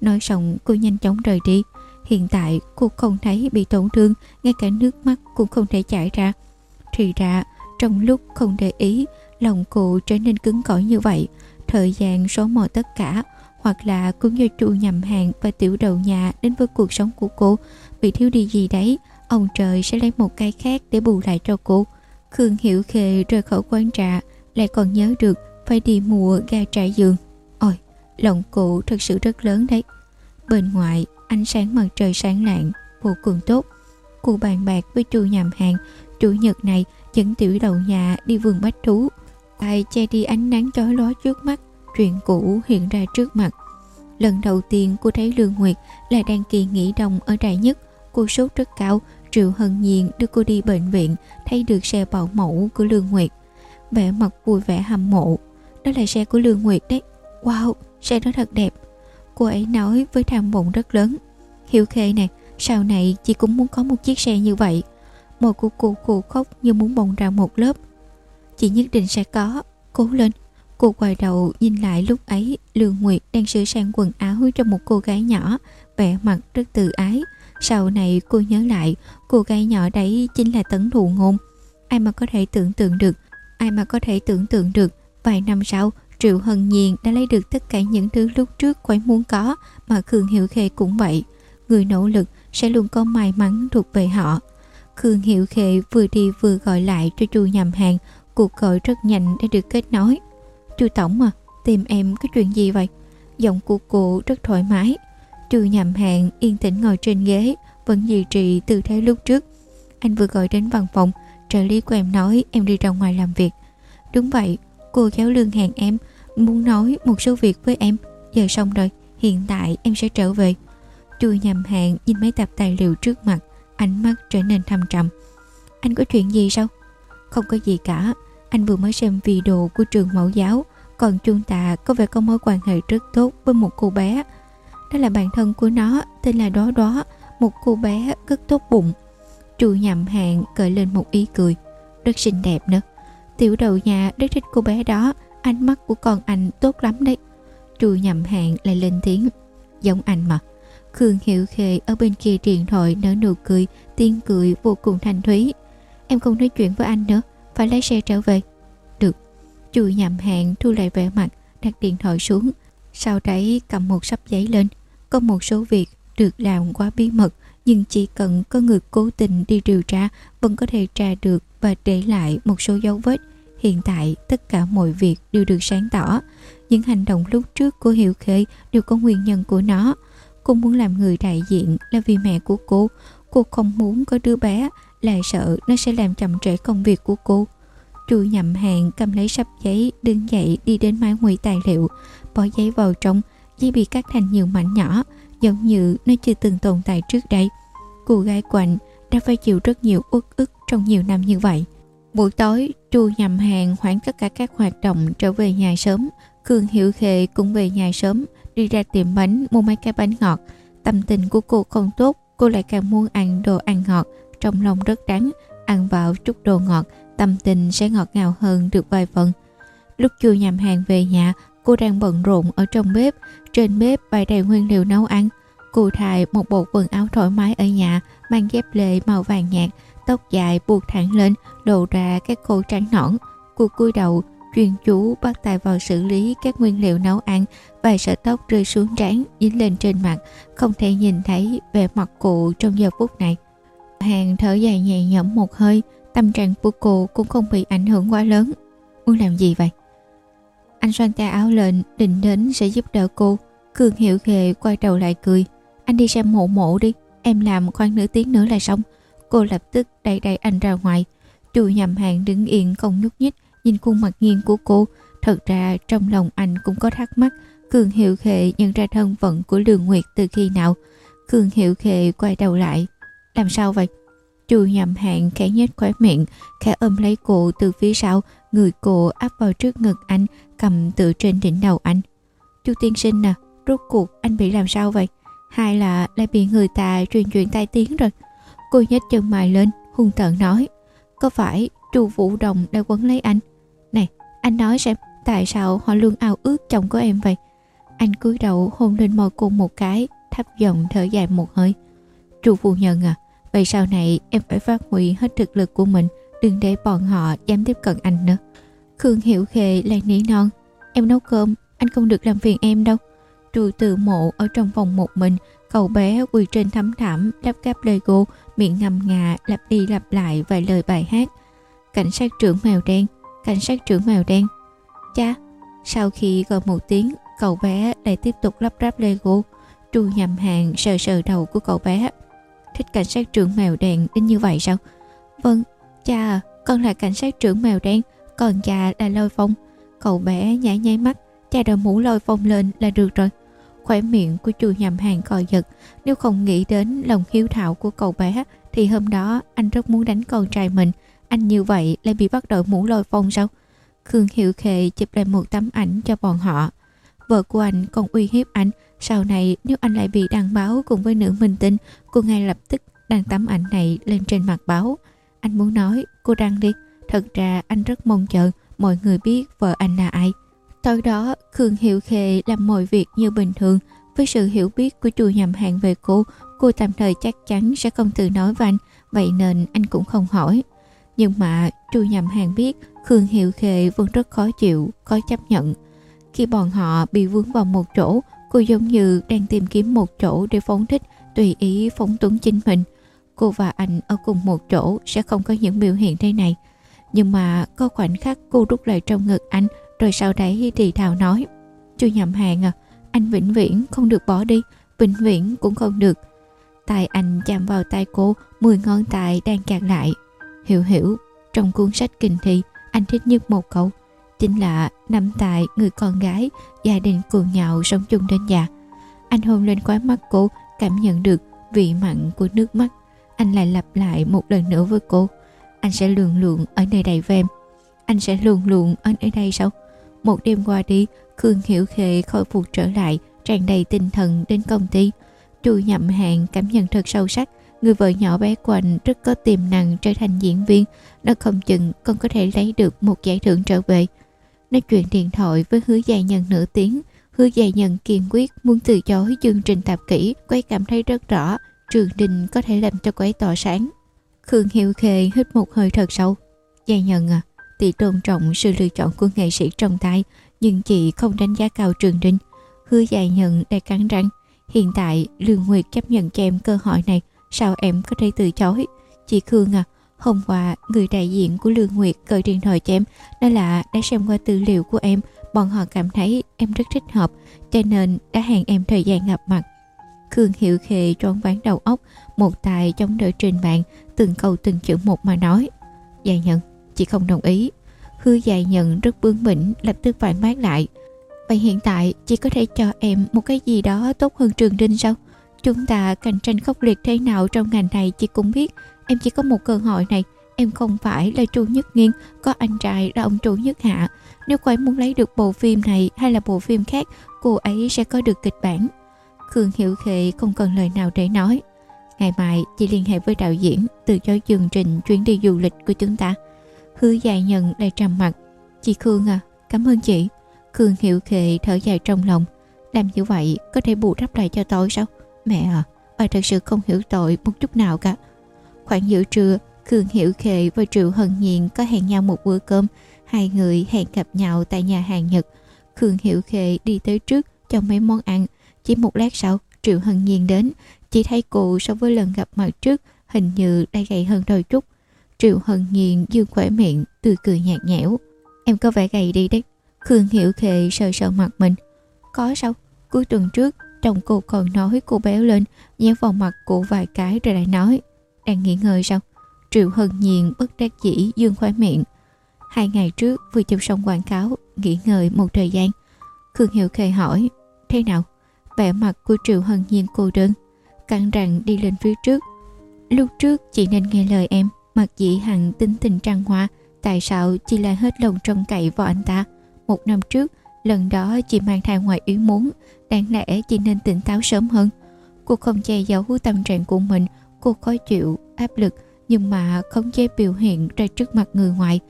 Nói xong cô nhanh chóng rời đi. Hiện tại cô không thấy bị tổn thương, ngay cả nước mắt cũng không thể chảy ra. Thì ra, trong lúc không để ý, lòng cụ trở nên cứng cỏi như vậy. Thời gian số mò tất cả, hoặc là cũng do trụ nhầm hàng và tiểu đầu nhà đến với cuộc sống của cô. Bị thiếu đi gì đấy ông trời sẽ lấy một cái khác để bù lại cho cô. Khương hiểu khề rời khỏi quán trà lại còn nhớ được phải đi mua ga trải giường. Ôi lòng cụ thật sự rất lớn đấy. Bên ngoài ánh sáng mặt trời sáng lạng vô cùng tốt. Cô bàn bạc với chu nhầm hàng. Chủ nhật này dẫn tiểu đầu nhà đi vườn bách thú tay che đi ánh nắng chói lóa trước mắt chuyện cũ hiện ra trước mặt. Lần đầu tiên cô thấy Lương Nguyệt là đang kỳ nghỉ đồng ở Đại Nhất. Cô sốt rất cao, Triệu Hân Nhiên đưa cô đi bệnh viện, thấy được xe bảo mẫu của Lương Nguyệt. Vẻ mặt vui vẻ hâm mộ. Đó là xe của Lương Nguyệt đấy. Wow, xe đó thật đẹp. Cô ấy nói với tham vọng rất lớn. Hiểu khê nè, sau này chị cũng muốn có một chiếc xe như vậy. Môi của cô cô khóc như muốn bồng ra một lớp. Chị nhất định sẽ có. Cố lên, Cô quay đầu nhìn lại lúc ấy Lương Nguyệt đang sửa sang quần áo cho một cô gái nhỏ Vẻ mặt rất tự ái Sau này cô nhớ lại, cô gái nhỏ đấy chính là tấn thụ ngôn. Ai mà có thể tưởng tượng được, ai mà có thể tưởng tượng được, vài năm sau, Triệu Hân Nhiên đã lấy được tất cả những thứ lúc trước cô muốn có, mà Khương Hiệu Khê cũng vậy. Người nỗ lực sẽ luôn có may mắn thuộc về họ. Khương Hiệu Khê vừa đi vừa gọi lại cho chu nhầm hàng, cuộc gọi rất nhanh để được kết nối. Chu Tổng à, tìm em có chuyện gì vậy? Giọng của cô rất thoải mái. Chu nhầm hàng yên tĩnh ngồi trên ghế, vẫn duy trì tư thế lúc trước. Anh vừa gọi đến văn phòng, trợ lý của em nói em đi ra ngoài làm việc. Đúng vậy, cô kéo lương hàng em, muốn nói một số việc với em. Giờ xong rồi, hiện tại em sẽ trở về. Chu nhầm hàng nhìn mấy tập tài liệu trước mặt, ánh mắt trở nên thâm trầm. Anh có chuyện gì sao? Không có gì cả, anh vừa mới xem video của trường mẫu giáo, còn Chuông Tạ có vẻ có mối quan hệ rất tốt với một cô bé. Đó là bạn thân của nó, tên là Đó Đó, một cô bé rất tốt bụng. Chu nhầm hàng cởi lên một ý cười, rất xinh đẹp nữa. Tiểu đầu nhà rất thích cô bé đó, ánh mắt của con anh tốt lắm đấy. Chu nhầm hàng lại lên tiếng, giống anh mà. Khương Hiệu Khê ở bên kia điện thoại nở nụ cười, tiếng cười vô cùng thanh thúy. Em không nói chuyện với anh nữa, phải lái xe trở về. Được. Chu nhầm hẹn thu lại vẻ mặt, đặt điện thoại xuống. Sau đấy cầm một sắp giấy lên. Có một số việc được làm quá bí mật, nhưng chỉ cần có người cố tình đi điều tra vẫn có thể tra được và để lại một số dấu vết. Hiện tại tất cả mọi việc đều được sáng tỏ. Những hành động lúc trước của Hiệu Khê đều có nguyên nhân của nó. Cô muốn làm người đại diện là vì mẹ của cô. Cô không muốn có đứa bé, lại sợ nó sẽ làm chậm trễ công việc của cô. Chu nhậm hàng cầm lấy sắp giấy, đứng dậy đi đến máy nguy tài liệu, bỏ giấy vào trong, giấy bị cắt thành nhiều mảnh nhỏ, giống như nó chưa từng tồn tại trước đây. Cô gái quạnh đã phải chịu rất nhiều uất ức trong nhiều năm như vậy. Buổi tối, Chu nhậm hàng hoãn tất cả các hoạt động trở về nhà sớm. Khương hiệu khề cũng về nhà sớm, đi ra tiệm bánh mua mấy cái bánh ngọt. Tâm tình của cô không tốt, cô lại càng muốn ăn đồ ăn ngọt, trong lòng rất đắng. Ăn vào chút đồ ngọt, tâm tình sẽ ngọt ngào hơn được vài phần. Lúc chưa nhầm hàng về nhà, cô đang bận rộn ở trong bếp. Trên bếp bày đầy nguyên liệu nấu ăn. Cô thài một bộ quần áo thoải mái ở nhà, mang dép lê màu vàng nhạt, tóc dài buộc thẳng lên, lộ ra cái cổ trắng nõn. Cô cúi đầu, chuyên chú bắt tay vào xử lý các nguyên liệu nấu ăn, vài sợi tóc rơi xuống trán dính lên trên mặt, không thể nhìn thấy vẻ mặt cụ trong giờ phút này. Hàng thở dài nhẹ nhõm một hơi, tâm trạng của cô cũng không bị ảnh hưởng quá lớn. Muốn làm gì vậy? Anh xoan tay áo lên, định đến sẽ giúp đỡ cô. Cường hiểu khề quay đầu lại cười. Anh đi xem mộ mộ đi, em làm khoảng nửa tiếng nữa là xong. Cô lập tức đẩy đẩy anh ra ngoài. Chu nhầm hàng đứng yên không nhúc nhích, nhìn khuôn mặt nghiêng của cô. Thật ra trong lòng anh cũng có thắc mắc. Cường Hiệu Khệ nhận ra thân phận của Lương Nguyệt từ khi nào. Cường Hiệu Khệ quay đầu lại. Làm sao vậy? Chu nhầm hạn khẽ nhếch khóe miệng, khẽ ôm lấy cô từ phía sau, người cô áp vào trước ngực anh, cầm tự trên đỉnh đầu anh. Chu tiên sinh à, rốt cuộc anh bị làm sao vậy? Hay là lại bị người ta truyền chuyện tai tiếng rồi? Cô nhếch chân mày lên, hung tợn nói. Có phải Chu Vũ Đồng đã quấn lấy anh? Này, anh nói xem, tại sao họ luôn ao ước chồng của em vậy? Anh cúi đầu hôn lên môi cô một cái, thấp giọng thở dài một hơi. Chu phu nhân à, vậy sau này em phải phát huy hết thực lực của mình, đừng để bọn họ dám tiếp cận anh nữa. Khương Hiểu khề lại nỉ non, em nấu cơm, anh không được làm phiền em đâu. Trù tự mộ ở trong phòng một mình, cậu bé quỳ trên thấm thảm, lắp cáp Lego, miệng ngầm ngà, lặp đi lặp lại vài lời bài hát. Cảnh sát trưởng mèo đen, cảnh sát trưởng mèo đen. Cha, sau khi gọi một tiếng, cậu bé lại tiếp tục lắp ráp Lego. trù nhầm hàng sờ sờ đầu của cậu bé. Thích cảnh sát trưởng mèo đen đến như vậy sao? Vâng, cha à, con là cảnh sát trưởng mèo đen, còn cha là lôi phong. Cậu bé nhảy nháy mắt, cha đội mũ lôi phong lên là được rồi. Khỏe miệng của chu nhầm hàng còi giật. Nếu không nghĩ đến lòng hiếu thảo của cậu bé, thì hôm đó anh rất muốn đánh con trai mình. Anh như vậy lại bị bắt đội mũ lôi phong sao? Khương Hiệu Khệ chụp lại một tấm ảnh cho bọn họ. Vợ của anh còn uy hiếp anh, sau này nếu anh lại bị đăng báo cùng với nữ minh tinh, cô ngay lập tức đăng tấm ảnh này lên trên mặt báo. Anh muốn nói, cô đăng đi. Thật ra anh rất mong chờ mọi người biết vợ anh là ai. Tối đó, Khương Hiệu Khệ làm mọi việc như bình thường. Với sự hiểu biết của chùa nhầm hàng về cô, Cô tạm thời chắc chắn sẽ không từ nói với anh Vậy nên anh cũng không hỏi Nhưng mà Chu nhầm Hàng biết Khương Hiệu Khệ vẫn rất khó chịu Khó chấp nhận khi bọn họ bị vướng vào một chỗ, Cô giống như đang tìm kiếm một chỗ để phóng thích, Tùy ý phóng túng chính mình. Cô và anh ở cùng một chỗ Sẽ không có những biểu hiện thế này. Nhưng mà có khoảnh khắc cô rút lại trong ngực anh, Rồi sau đấy thì thào nói Chu nhầm Hàng à Anh vĩnh viễn không được bỏ đi, Vĩnh viễn cũng không được. Tay anh chạm vào tay cô, mười ngón tay đang kẹt lại. Hiểu hiểu, trong cuốn sách kinh thi, anh thích nhất một câu chính là nằm tại người con gái, gia đình cùng nhau sống chung đến nhà. Anh hôn lên khóe mắt cô, cảm nhận được vị mặn của nước mắt. Anh lại lặp lại một lần nữa với cô. Anh sẽ luồn luồn ở nơi đây với em. Anh sẽ luồn luồn ở nơi đây sao? Một đêm qua đi, khương hiểu khệ khôi phục trở lại, tràn đầy tinh thần đến công ty. Chu nhậm hạng cảm nhận thật sâu sắc, người vợ nhỏ bé của anh rất có tiềm năng trở thành diễn viên. Nó không chừng còn có thể lấy được một giải thưởng trở về nói chuyện điện thoại với hứa dài nhân nửa tiếng. Hứa dài nhân kiên quyết muốn từ chối chương trình tạp kỹ cô ấy cảm thấy rất rõ, trường đình có thể làm cho cô ấy tỏa sáng. Khương hiệu khê hít một hơi thật sâu. Dài nhân à tỷ tôn trọng sự lựa chọn của nghệ sĩ trong tay, nhưng chị không đánh giá cao trường đình. Hứa dài nhân đã cắn răng. Hiện tại Lương Nguyệt chấp nhận cho em cơ hội này, Sao em có thể từ chối? Chị Khương à Hôm qua, người đại diện của Lương Nguyệt gọi điện thoại cho em, Nói là đã xem qua tư liệu của em Bọn họ cảm thấy em rất thích hợp, Cho nên đã hẹn em thời gian gặp mặt Khương Hiệu Khề tròn ván đầu óc, Một tài chống đỡ trên bàn, Từng câu từng chữ một mà nói dạ Dài nhận Chị không đồng ý Hứa dạ dài nhận rất bướng bỉnh, Lập tức phản bác lại Vậy hiện tại chị có thể cho em một cái gì đó tốt hơn Trường Đinh sao? Chúng ta cạnh tranh khốc liệt thế nào trong ngành này chị cũng biết. Em chỉ có một cơ hội này. Em không phải là Chu Nhất Nghiên, có anh trai là ông Chu Nhất Hạ. Nếu cô ấy muốn lấy được bộ phim này hay là bộ phim khác, cô ấy sẽ có được kịch bản. Khương Hiểu Khệ không cần lời nào để nói. Ngày mai chị liên hệ với đạo diễn từ cho chương trình chuyến đi du lịch của chúng ta. Hứa dài nhận lại trầm mặt. Chị Khương à, cảm ơn chị. Khương hiểu Khệ thở dài trong lòng Làm như vậy có thể bù đắp lại cho tôi sao Mẹ à Bà thật sự không hiểu tội một chút nào cả Khoảng giữa trưa, Khương Hiểu Khệ và Triệu Hân Nhiên có hẹn nhau một bữa cơm. Hai người hẹn gặp nhau tại nhà hàng Nhật. Khương Hiểu Khệ đi tới trước cho mấy món ăn. Chỉ một lát sau, Triệu Hân Nhiên đến. Chỉ thấy cô so với lần gặp mặt trước, Hình như đã gầy hơn đôi chút. Triệu Hân Nhiên dương khỏe miệng, Tươi cười nhạt nhẽo. Em có vẻ gầy đi đấy. Khương Hiểu Khệ sờ sờ mặt mình. Có sao, Cuối tuần trước, Chồng cô còn nói cô béo lên Nhéo vào mặt cô vài cái rồi lại nói. Đang nghỉ ngơi sao? Triệu Hân Nhiên bất đắc dĩ dương khoái miệng. Hai ngày trước vừa chụp xong quảng cáo Nghỉ ngơi một thời gian. Khương hiệu Khê hỏi Thế nào? Vẻ mặt của Triệu Hân Nhiên cô đơn Căng rằng đi lên phía trước. Lúc trước chị nên nghe lời em Mặc dĩ hằng tính tình trăng hoa Tại sao chị lại hết lòng trông cậy vào anh ta? Một năm trước, lần đó chị mang thai ngoài ý muốn, đáng lẽ chị nên tỉnh táo sớm hơn. Cô không che giấu tâm trạng của mình, cô khó chịu, áp lực, nhưng mà không chế biểu hiện ra trước mặt người ngoài.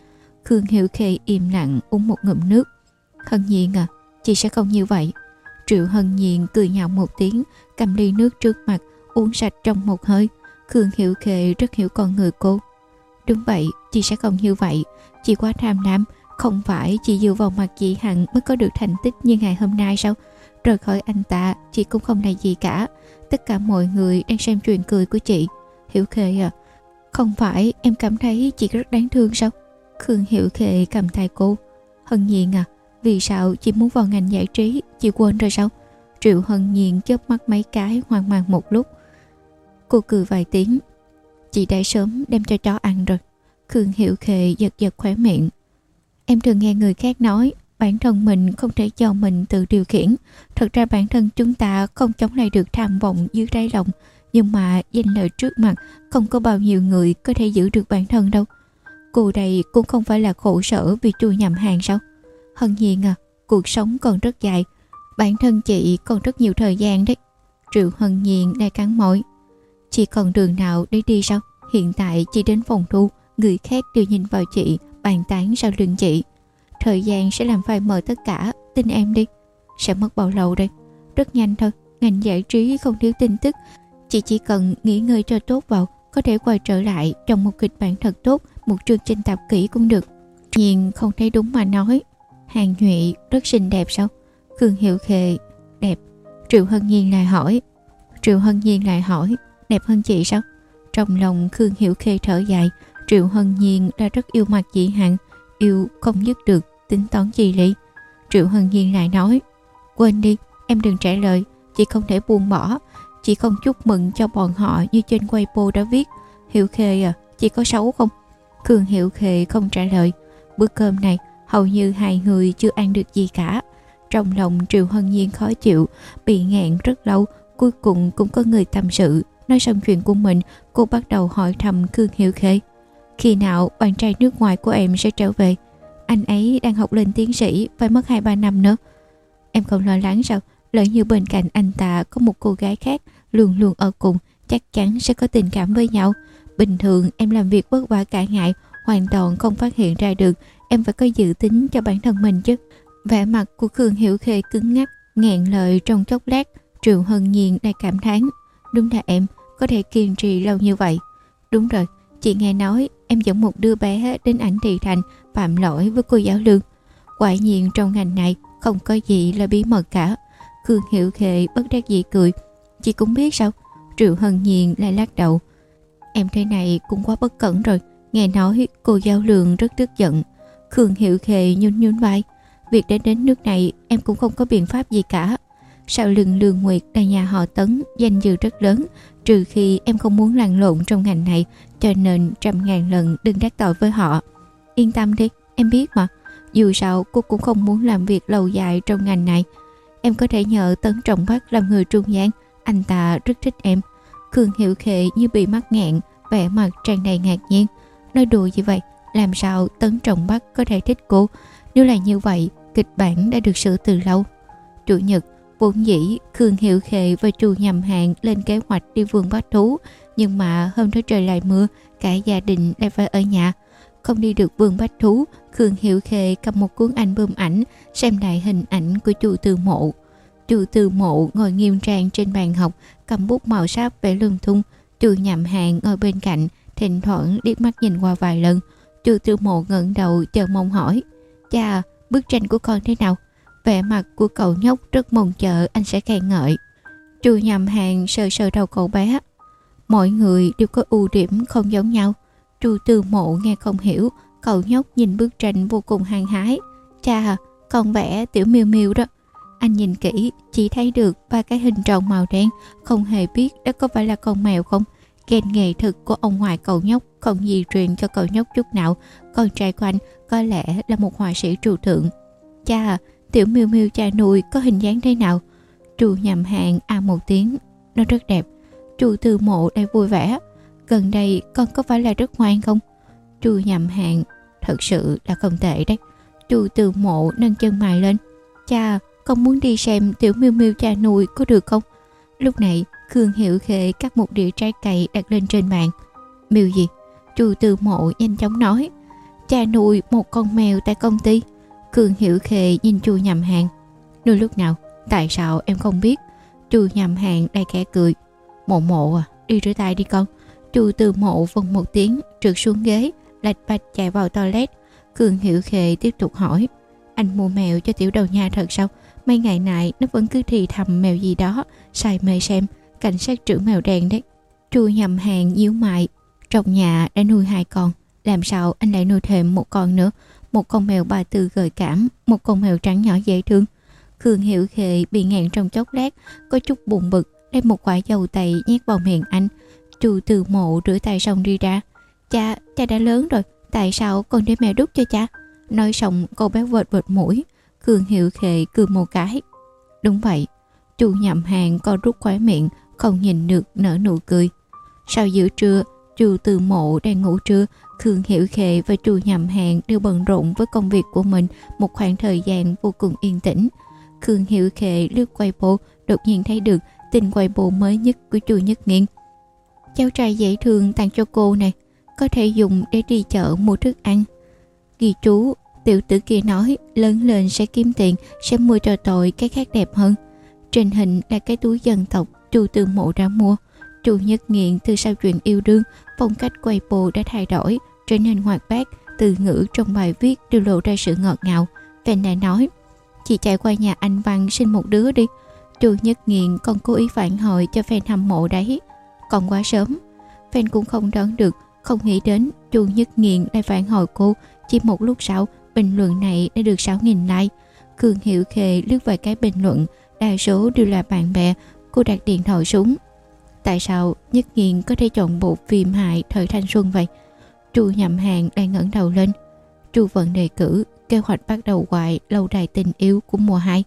Khương Hiểu Khê im lặng uống một ngụm nước. Hân Nhiên à, chị sẽ không như vậy. Triệu Hân Nhiên cười nhạo một tiếng, cầm ly nước trước mặt, uống sạch trong một hơi. Khương Hiểu Khê rất hiểu con người cô. Đúng vậy, chị sẽ không như vậy. Chị quá tham lam, không phải chị dựa vào mặt chị Hằng mới có được thành tích như ngày hôm nay sao? Rời khỏi anh ta, chị cũng không là gì cả. Tất cả mọi người đang xem chuyện cười của chị. Hiểu Khê à, không phải em cảm thấy chị rất đáng thương sao? Khương Hiểu Khê cầm tay cô. Hân Nhiên à, vì sao chị muốn vào ngành giải trí, chị quên rồi sao? Triệu Hân Nhiên chớp mắt mấy cái hoang mang một lúc. Cô cười vài tiếng. Chị đã sớm đem cho chó ăn rồi. Khương Hiểu Khê giật giật khóe miệng. Em thường nghe người khác nói bản thân mình không thể cho mình tự điều khiển. Thật ra bản thân chúng ta không chống lại được tham vọng dưới đáy lòng. Nhưng mà danh lợi trước mặt không có bao nhiêu người có thể giữ được bản thân đâu. Cô đây cũng không phải là khổ sở vì chui nhầm hàng sao? Hân nhiên à, cuộc sống còn rất dài. Bản thân chị còn rất nhiều thời gian đấy. Triệu Hân Nhiên đang cắn mỏi. Chị còn đường nào để đi sao? Hiện tại chị đến phòng thu, người khác đều nhìn vào chị bàn tán sau lưng chị thời gian sẽ làm phai mờ tất cả. Tin em đi. Sẽ mất bao lâu đây? Rất nhanh thôi. Ngành giải trí không thiếu tin tức. Chị chỉ cần nghỉ ngơi cho tốt vào, Có thể quay trở lại trong một kịch bản thật tốt, Một chương trình tạp kỹ cũng được. Nhiên không thấy đúng mà nói. Hàng Nhụy rất xinh đẹp sao? Khương Hiệu Khề đẹp. Triệu Hân Nhiên lại hỏi. Triệu Hân Nhiên lại hỏi. Đẹp hơn chị sao? Trong lòng Khương Hiểu Khê thở dài. Triệu Hân Nhiên đã rất yêu mặt chị Hằng. Yêu không dứt được. Tính toán gì lị Triệu Hân Nhiên lại nói Quên đi em đừng trả lời Chị không thể buông bỏ Chị không chúc mừng cho bọn họ như trên Weibo đã viết hiệu Khê à Chị có xấu không Khương hiệu Khê không trả lời Bữa cơm này hầu như hai người chưa ăn được gì cả trong lòng Triệu Hân Nhiên khó chịu, bị nghẹn rất lâu, cuối cùng cũng có người tâm sự. Nói xong chuyện của mình, cô bắt đầu hỏi thăm Khương Hiệu Khê. Khi nào bạn trai nước ngoài của em sẽ trở về? Anh ấy đang học lên tiến sĩ, phải mất 2-3 năm nữa. Em không lo lắng sao? Lỡ như bên cạnh anh ta có một cô gái khác luôn luôn ở cùng, chắc chắn sẽ có tình cảm với nhau. Bình thường em làm việc vất vả cả ngày, hoàn toàn không phát hiện ra được. Em phải có dự tính cho bản thân mình chứ. Vẻ mặt của Khương Hiểu Khê cứng ngắc, ngẹn lời trong chốc lát, Triệu Hân Nhiên đã cảm thán. Đúng là em, có thể kiên trì lâu như vậy. Đúng rồi, chị nghe nói em dẫn một đứa bé đến ảnh thị thành phạm lỗi với cô giáo lương. Quả nhiên trong ngành này không có gì là bí mật cả. Khương Hiệu Khệ bất đắc dĩ cười. Chị cũng biết sao? Triệu Hân Nhiên lại lắc đầu. Em thế này cũng quá bất cẩn rồi. Nghe nói cô giáo lương rất tức giận. Khương Hiệu Khệ nhún nhún vai. Việc đến đến nước này em cũng không có biện pháp gì cả. Sau lưng Lương Nguyệt là nhà họ Tấn, danh dự rất lớn, trừ khi em không muốn lăn lộn trong ngành này, cho nên trăm ngàn lần đừng đắc tội với họ. Yên tâm đi, em biết mà. Dù sao cô cũng không muốn làm việc lâu dài trong ngành này. Em có thể nhờ Tấn Trọng Bắc làm người trung gian, anh ta rất thích em. Khương Hiệu Khệ như bị mắc nghẹn, vẻ mặt tràn đầy ngạc nhiên. Nói đùa gì vậy? Làm sao Tấn Trọng Bắc có thể thích cô? Nếu là như vậy, kịch bản đã được sửa từ lâu. Chủ nhật, vốn dĩ Khương Hiệu Khệ và Trù Nhầm Hạng lên kế hoạch đi vườn bách thú, nhưng mà hôm đó trời lại mưa, cả gia đình lại phải ở nhà. Không đi được vườn bách thú, Khương Hiệu Khệ cầm một cuốn album ảnh, xem lại hình ảnh của chu từ mộ. Chu từ mộ ngồi nghiêm trang trên bàn học, cầm bút màu sáp vẽ lưng thung. Chu Nhầm Hạng ngồi bên cạnh, thỉnh thoảng liếc mắt nhìn qua vài lần. Chu từ mộ ngẩng đầu chờ mong hỏi. Cha, bức tranh của con thế nào vẻ mặt của cậu nhóc rất mong chờ, anh sẽ khen ngợi. Chu nhầm hàng sờ sờ đầu cậu bé. Mọi người đều có ưu điểm không giống nhau. Chu tư mộ nghe không hiểu, cậu nhóc nhìn bức tranh vô cùng hăng hái. Cha, con vẽ tiểu miêu miêu đó. Anh nhìn kỹ, chỉ thấy được ba cái hình tròn màu đen, không hề biết đó có phải là con mèo không. Ghen nghề thực của ông ngoại cậu nhóc không gì truyền cho cậu nhóc chút nào. Con trai của anh có lẽ là một họa sĩ trừu thượng cha tiểu miêu miêu cha nuôi có hình dáng thế nào? Trù nhầm hàng a à một tiếng. Nó rất đẹp. Trù từ mộ đây vui vẻ. Gần đây con có phải là rất ngoan không? Trù nhầm hàng thật sự là không tệ đấy. Trù từ mộ nâng chân mày lên. Cha, con muốn đi xem tiểu miêu miêu cha nuôi có được không? Lúc này, khương hiểu khê cắt một đĩa trái cây đặt lên trên bàn. Miêu gì? Trù từ mộ nhanh chóng nói. Cha nuôi một con mèo tại công ty. Khương Hiểu Khê nhìn chu nhầm hàng Nơi lúc nào, Tại sao em không biết? Chu nhầm hàng đầy kẻ cười. Mộ mộ à Đi rửa tay đi con. Chu từ mộ vần một tiếng, Trượt xuống ghế, Lạch bạch chạy vào toilet. Khương Hiểu Khê tiếp tục hỏi, Anh mua mèo cho tiểu đầu nha thật sao? Mấy ngày này nó vẫn cứ thì thầm mèo gì đó Xài mê xem, Cảnh sát trưởng mèo đen đấy. Chu nhầm hàng nhíu mại Trong nhà đã nuôi hai con, Làm sao anh lại nuôi thêm một con nữa? Một con mèo ba tư gợi cảm, một con mèo trắng nhỏ dễ thương. Khương Hiệu Khệ bị ngẹn trong chốc lát, có chút buồn bực, đem một quả dầu tẩy nhét vào miệng anh. Trù từ mộ rửa tay xong đi ra. Cha, cha đã lớn rồi, tại sao con để mèo đút cho cha? Nói xong cô bé vệt vệt mũi, Khương Hiệu Khệ cười một cái. Đúng vậy, chu nhậm hàng con rút khóe miệng, không nhìn được nở nụ cười. Sau giữa trưa, chu từ mộ đang ngủ trưa, Khương Hiểu Khệ và Chu Nhậm hạng đều bận rộn với công việc của mình một khoảng thời gian vô cùng yên tĩnh. Khương Hiểu Khệ lướt quay bộ, đột nhiên thấy được tình quay bộ mới nhất của Chu Nhất Nghiên. Cháu trai dễ thương tặng cho cô này, có thể dùng để đi chợ mua thức ăn. Ghi chú, tiểu tử kia nói lớn lên sẽ kiếm tiền, sẽ mua cho tội cái khác đẹp hơn. Trên hình là cái túi dân tộc Chu từ mộ ra mua. Chu Nhất Nghiện từ sau chuyện yêu đương, phong cách quay bộ đã thay đổi, trở nên hoạt bát, từ ngữ trong bài viết đều lộ ra sự ngọt ngào. Fan này nói, chị chạy qua nhà anh Văn sinh một đứa đi. Chu Nhất Nghiện còn cố ý phản hồi cho fan hâm mộ đấy. Còn quá sớm, fan cũng không đoán được, không nghĩ đến Chu Nhất Nghiện lại phản hồi cô. Chỉ một lúc sau, bình luận này đã được 6.000 like. Cường Hiệu Khề lướt vài cái bình luận, đa số đều là bạn bè, cô đặt điện thoại xuống. Tại sao Nhất Nghiện có thể chọn bộ phim hại thời thanh xuân vậy? Chu nhậm hàng đang ngẩng đầu lên. Chu vận đề cử, kế hoạch bắt đầu hoài, lâu đài tình yêu của mùa 2.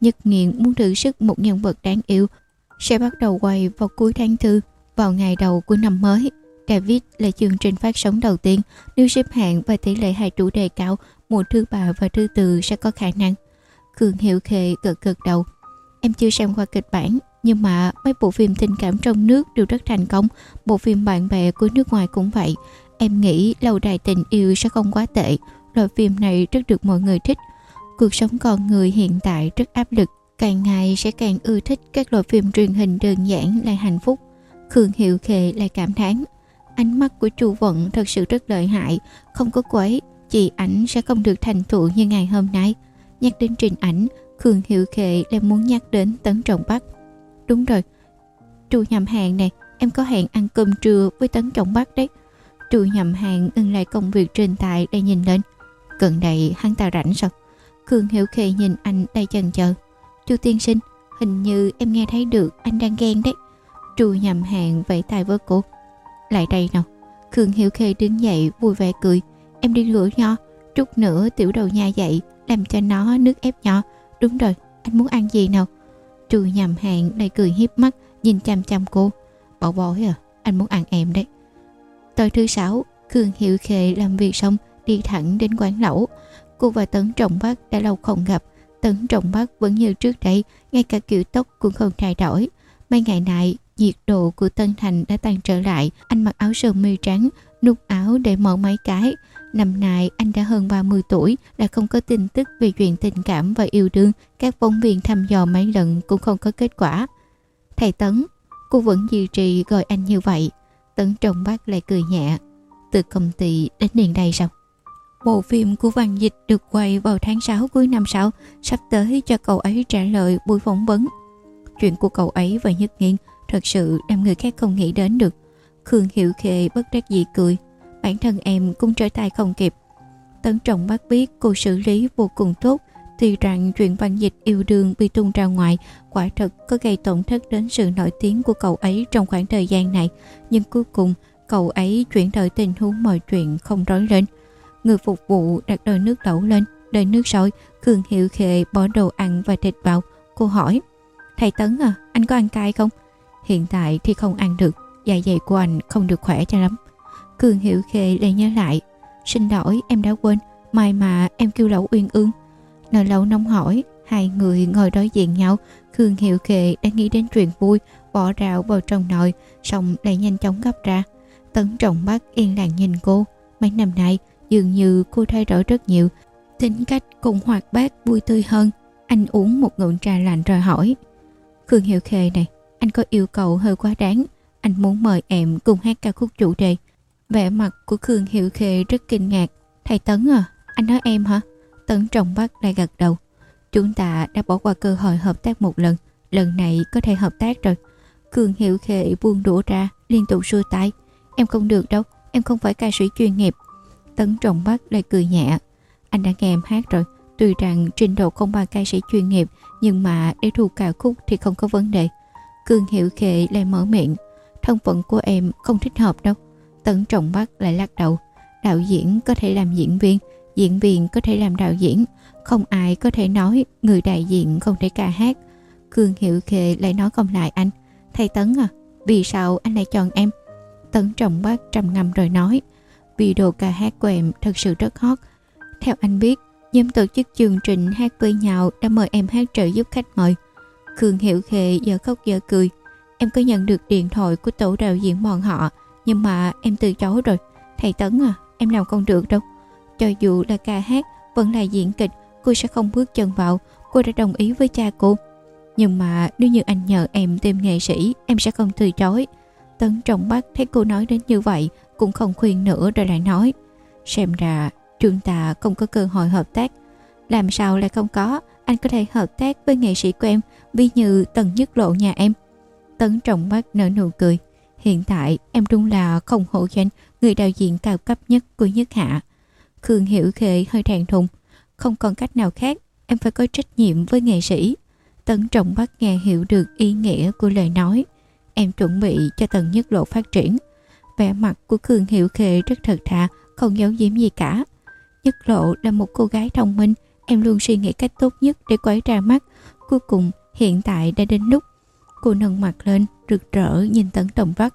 Nhất Nghiện muốn thử sức một nhân vật đáng yêu, sẽ bắt đầu quay vào cuối tháng tư, vào ngày đầu của năm mới. David là chương trình phát sóng đầu tiên, nếu xếp hạng và tỷ lệ hai chủ đề cao, mùa thứ ba và thứ tư sẽ có khả năng. Cường Hiệu Khệ gật gật đầu. Em chưa xem qua kịch bản, nhưng mà mấy bộ phim tình cảm trong nước đều rất thành công bộ phim bạn bè của nước ngoài cũng vậy em nghĩ lâu đài tình yêu sẽ không quá tệ. Loại phim này rất được mọi người thích. Cuộc sống con người hiện tại rất áp lực. Càng ngày sẽ càng ưa thích các loại phim truyền hình đơn giản lại hạnh phúc. Khương hiệu khệ lại cảm thán ánh mắt của chu vận thật sự rất lợi hại. Không có quấy chị ảnh sẽ không được thành thụ như ngày hôm nay. Nhắc đến trình ảnh khương hiệu khệ lại muốn nhắc đến tấn trọng bắc. Đúng rồi, chu nhầm hàng này, em có hẹn ăn cơm trưa với Tấn Trọng Bắc đấy. Trù nhầm hàng ưng lại công việc trên tài để nhìn lên. Gần đây hắn ta rảnh sao? Khương Hiểu Khê nhìn anh đầy chần chờ. Chu tiên sinh, hình như em nghe thấy được anh đang ghen đấy. Trù nhầm hàng vẫy tay với cô. Lại đây nào. Khương Hiểu Khê đứng dậy vui vẻ cười. Em đi rửa nho, chút nữa tiểu đầu nha dậy, làm cho nó nước ép nho. Đúng rồi, anh muốn ăn gì nào? Trừ nhầm hàng đầy cười hiếp mắt Nhìn chăm chăm cô Bảo bối à anh muốn ăn em đấy Tối thứ sáu Khương Hiệu Khệ làm việc xong Đi thẳng đến quán lẩu Cô và Tấn Trọng Bắc đã lâu không gặp Tấn Trọng Bắc vẫn như trước đây Ngay cả kiểu tóc cũng không thay đổi Mấy ngày này nhiệt độ của Tân Thành đã tăng trở lại Anh mặc áo sơ mi trắng Nút áo để mở mấy cái Năm nay anh đã hơn 30 tuổi đã không có tin tức về chuyện tình cảm và yêu đương. Các phóng viên thăm dò mấy lần cũng không có kết quả. Thầy Tấn, cô vẫn duy trì gọi anh như vậy. Tấn Trọng bác lại cười nhẹ. Từ công ty đến điện đây sao? Bộ phim của Văn Dịch được quay vào tháng 6 cuối năm sau, sắp tới cho cậu ấy trả lời buổi phỏng vấn. Chuyện của cậu ấy và Nhất Nghiên thật sự làm người khác không nghĩ đến được. Khương Hiệu Khệ bất đắc dĩ cười bản thân em cũng trở tay không kịp. Tấn trọng bác biết cô xử lý vô cùng tốt, tuy rằng chuyện văn dịch yêu đương bị tung ra ngoài quả thật có gây tổn thất đến sự nổi tiếng của cậu ấy trong khoảng thời gian này, nhưng cuối cùng cậu ấy chuyển đổi tình huống mọi chuyện không rối lên. Người phục vụ đặt đôi nước lẩu lên, đợi nước sôi, Cường Hiệu Khệ bỏ đồ ăn và thịt vào. Cô hỏi, thầy Tấn à, anh có ăn cay không? Hiện tại thì không ăn được, dạ dày của anh không được khỏe cho lắm. Cường Hiệu Khê lại nhớ lại Xin lỗi em đã quên Mai mà em kêu lẩu uyên ương Nợ lẩu nông hỏi Hai người ngồi đối diện nhau Khương Hiệu Kệ đang nghĩ đến chuyện vui Bỏ rào vào trong nồi Xong lại nhanh chóng gấp ra. Tấn trọng mắt yên lặng nhìn cô. Mấy năm nay dường như cô thay đổi rất nhiều. Tính cách cũng hoạt bát vui tươi hơn. Anh uống một ngụm trà lạnh rồi hỏi. Khương Hiệu Khê này Anh có yêu cầu hơi quá đáng. Anh muốn mời em cùng hát ca khúc chủ đề. Vẻ mặt của Khương Hiệu Khê rất kinh ngạc. Thầy Tấn à, anh nói em hả? Tấn trọng bắt lại gật đầu. Chúng ta đã bỏ qua cơ hội hợp tác một lần. Lần này có thể hợp tác rồi. Cường Hiệu Khệ buông đũa ra, liên tục xua tay. Em không được đâu, em không phải ca sĩ chuyên nghiệp. Tấn trọng bắt lại cười nhẹ. Anh đã nghe em hát rồi. Tuy rằng trình độ không bằng ca sĩ chuyên nghiệp, nhưng mà để thu ca khúc thì không có vấn đề. Cường Hiệu Khệ lại mở miệng. Thân phận của em không thích hợp đâu. Tấn Trọng Bắc lại lắc đầu. Đạo diễn có thể làm diễn viên, diễn viên có thể làm đạo diễn. Không ai có thể nói người đại diện không thể ca hát. Cương Hiệu Khệ lại nói không lại anh. Thầy Tấn à, vì sao anh lại chọn em? Tấn Trọng bác trầm ngâm rồi nói. vì đồ ca hát của em thật sự rất hot. Theo anh biết, nhóm tổ chức chương trình hát với nhau đã mời em hát trợ giúp khách mời. Khương Hiệu Khệ giờ khóc giờ cười. Em có nhận được điện thoại của tổ đạo diễn bọn họ nhưng mà em từ chối rồi Thầy Tấn à em làm không được đâu cho dù là ca hát, Vẫn là diễn kịch, Cô sẽ không bước chân vào. Cô đã đồng ý với cha cô. Nhưng mà nếu như anh nhờ em tìm nghệ sĩ, Em sẽ không từ chối. Tấn trọng bắt thấy cô nói đến như vậy, cũng không khuyên nữa rồi lại nói. Xem ra, chúng ta không có cơ hội hợp tác. Làm sao lại không có? Anh có thể hợp tác với nghệ sĩ của em, ví như tần nhất lộ nhà em. Tấn trọng bắt nở nụ cười. Hiện tại, em đúng là không hổ danh người đạo diễn cao cấp nhất của nhất hạ khương hiểu khệ hơi thẹn thùng. Không còn cách nào khác, em phải có trách nhiệm với nghệ sĩ. Tấn trọng bắt nghe hiểu được ý nghĩa của lời nói. Em chuẩn bị cho tần nhất lộ phát triển. Vẻ mặt của khương hiểu khệ rất thật thà, không giấu giếm gì cả. Nhất lộ là một cô gái thông minh, em luôn suy nghĩ cách tốt nhất để quấy ra mắt. Cuối cùng, hiện tại đã đến lúc cô nâng mặt lên, rực rỡ nhìn tấn trọng bắc.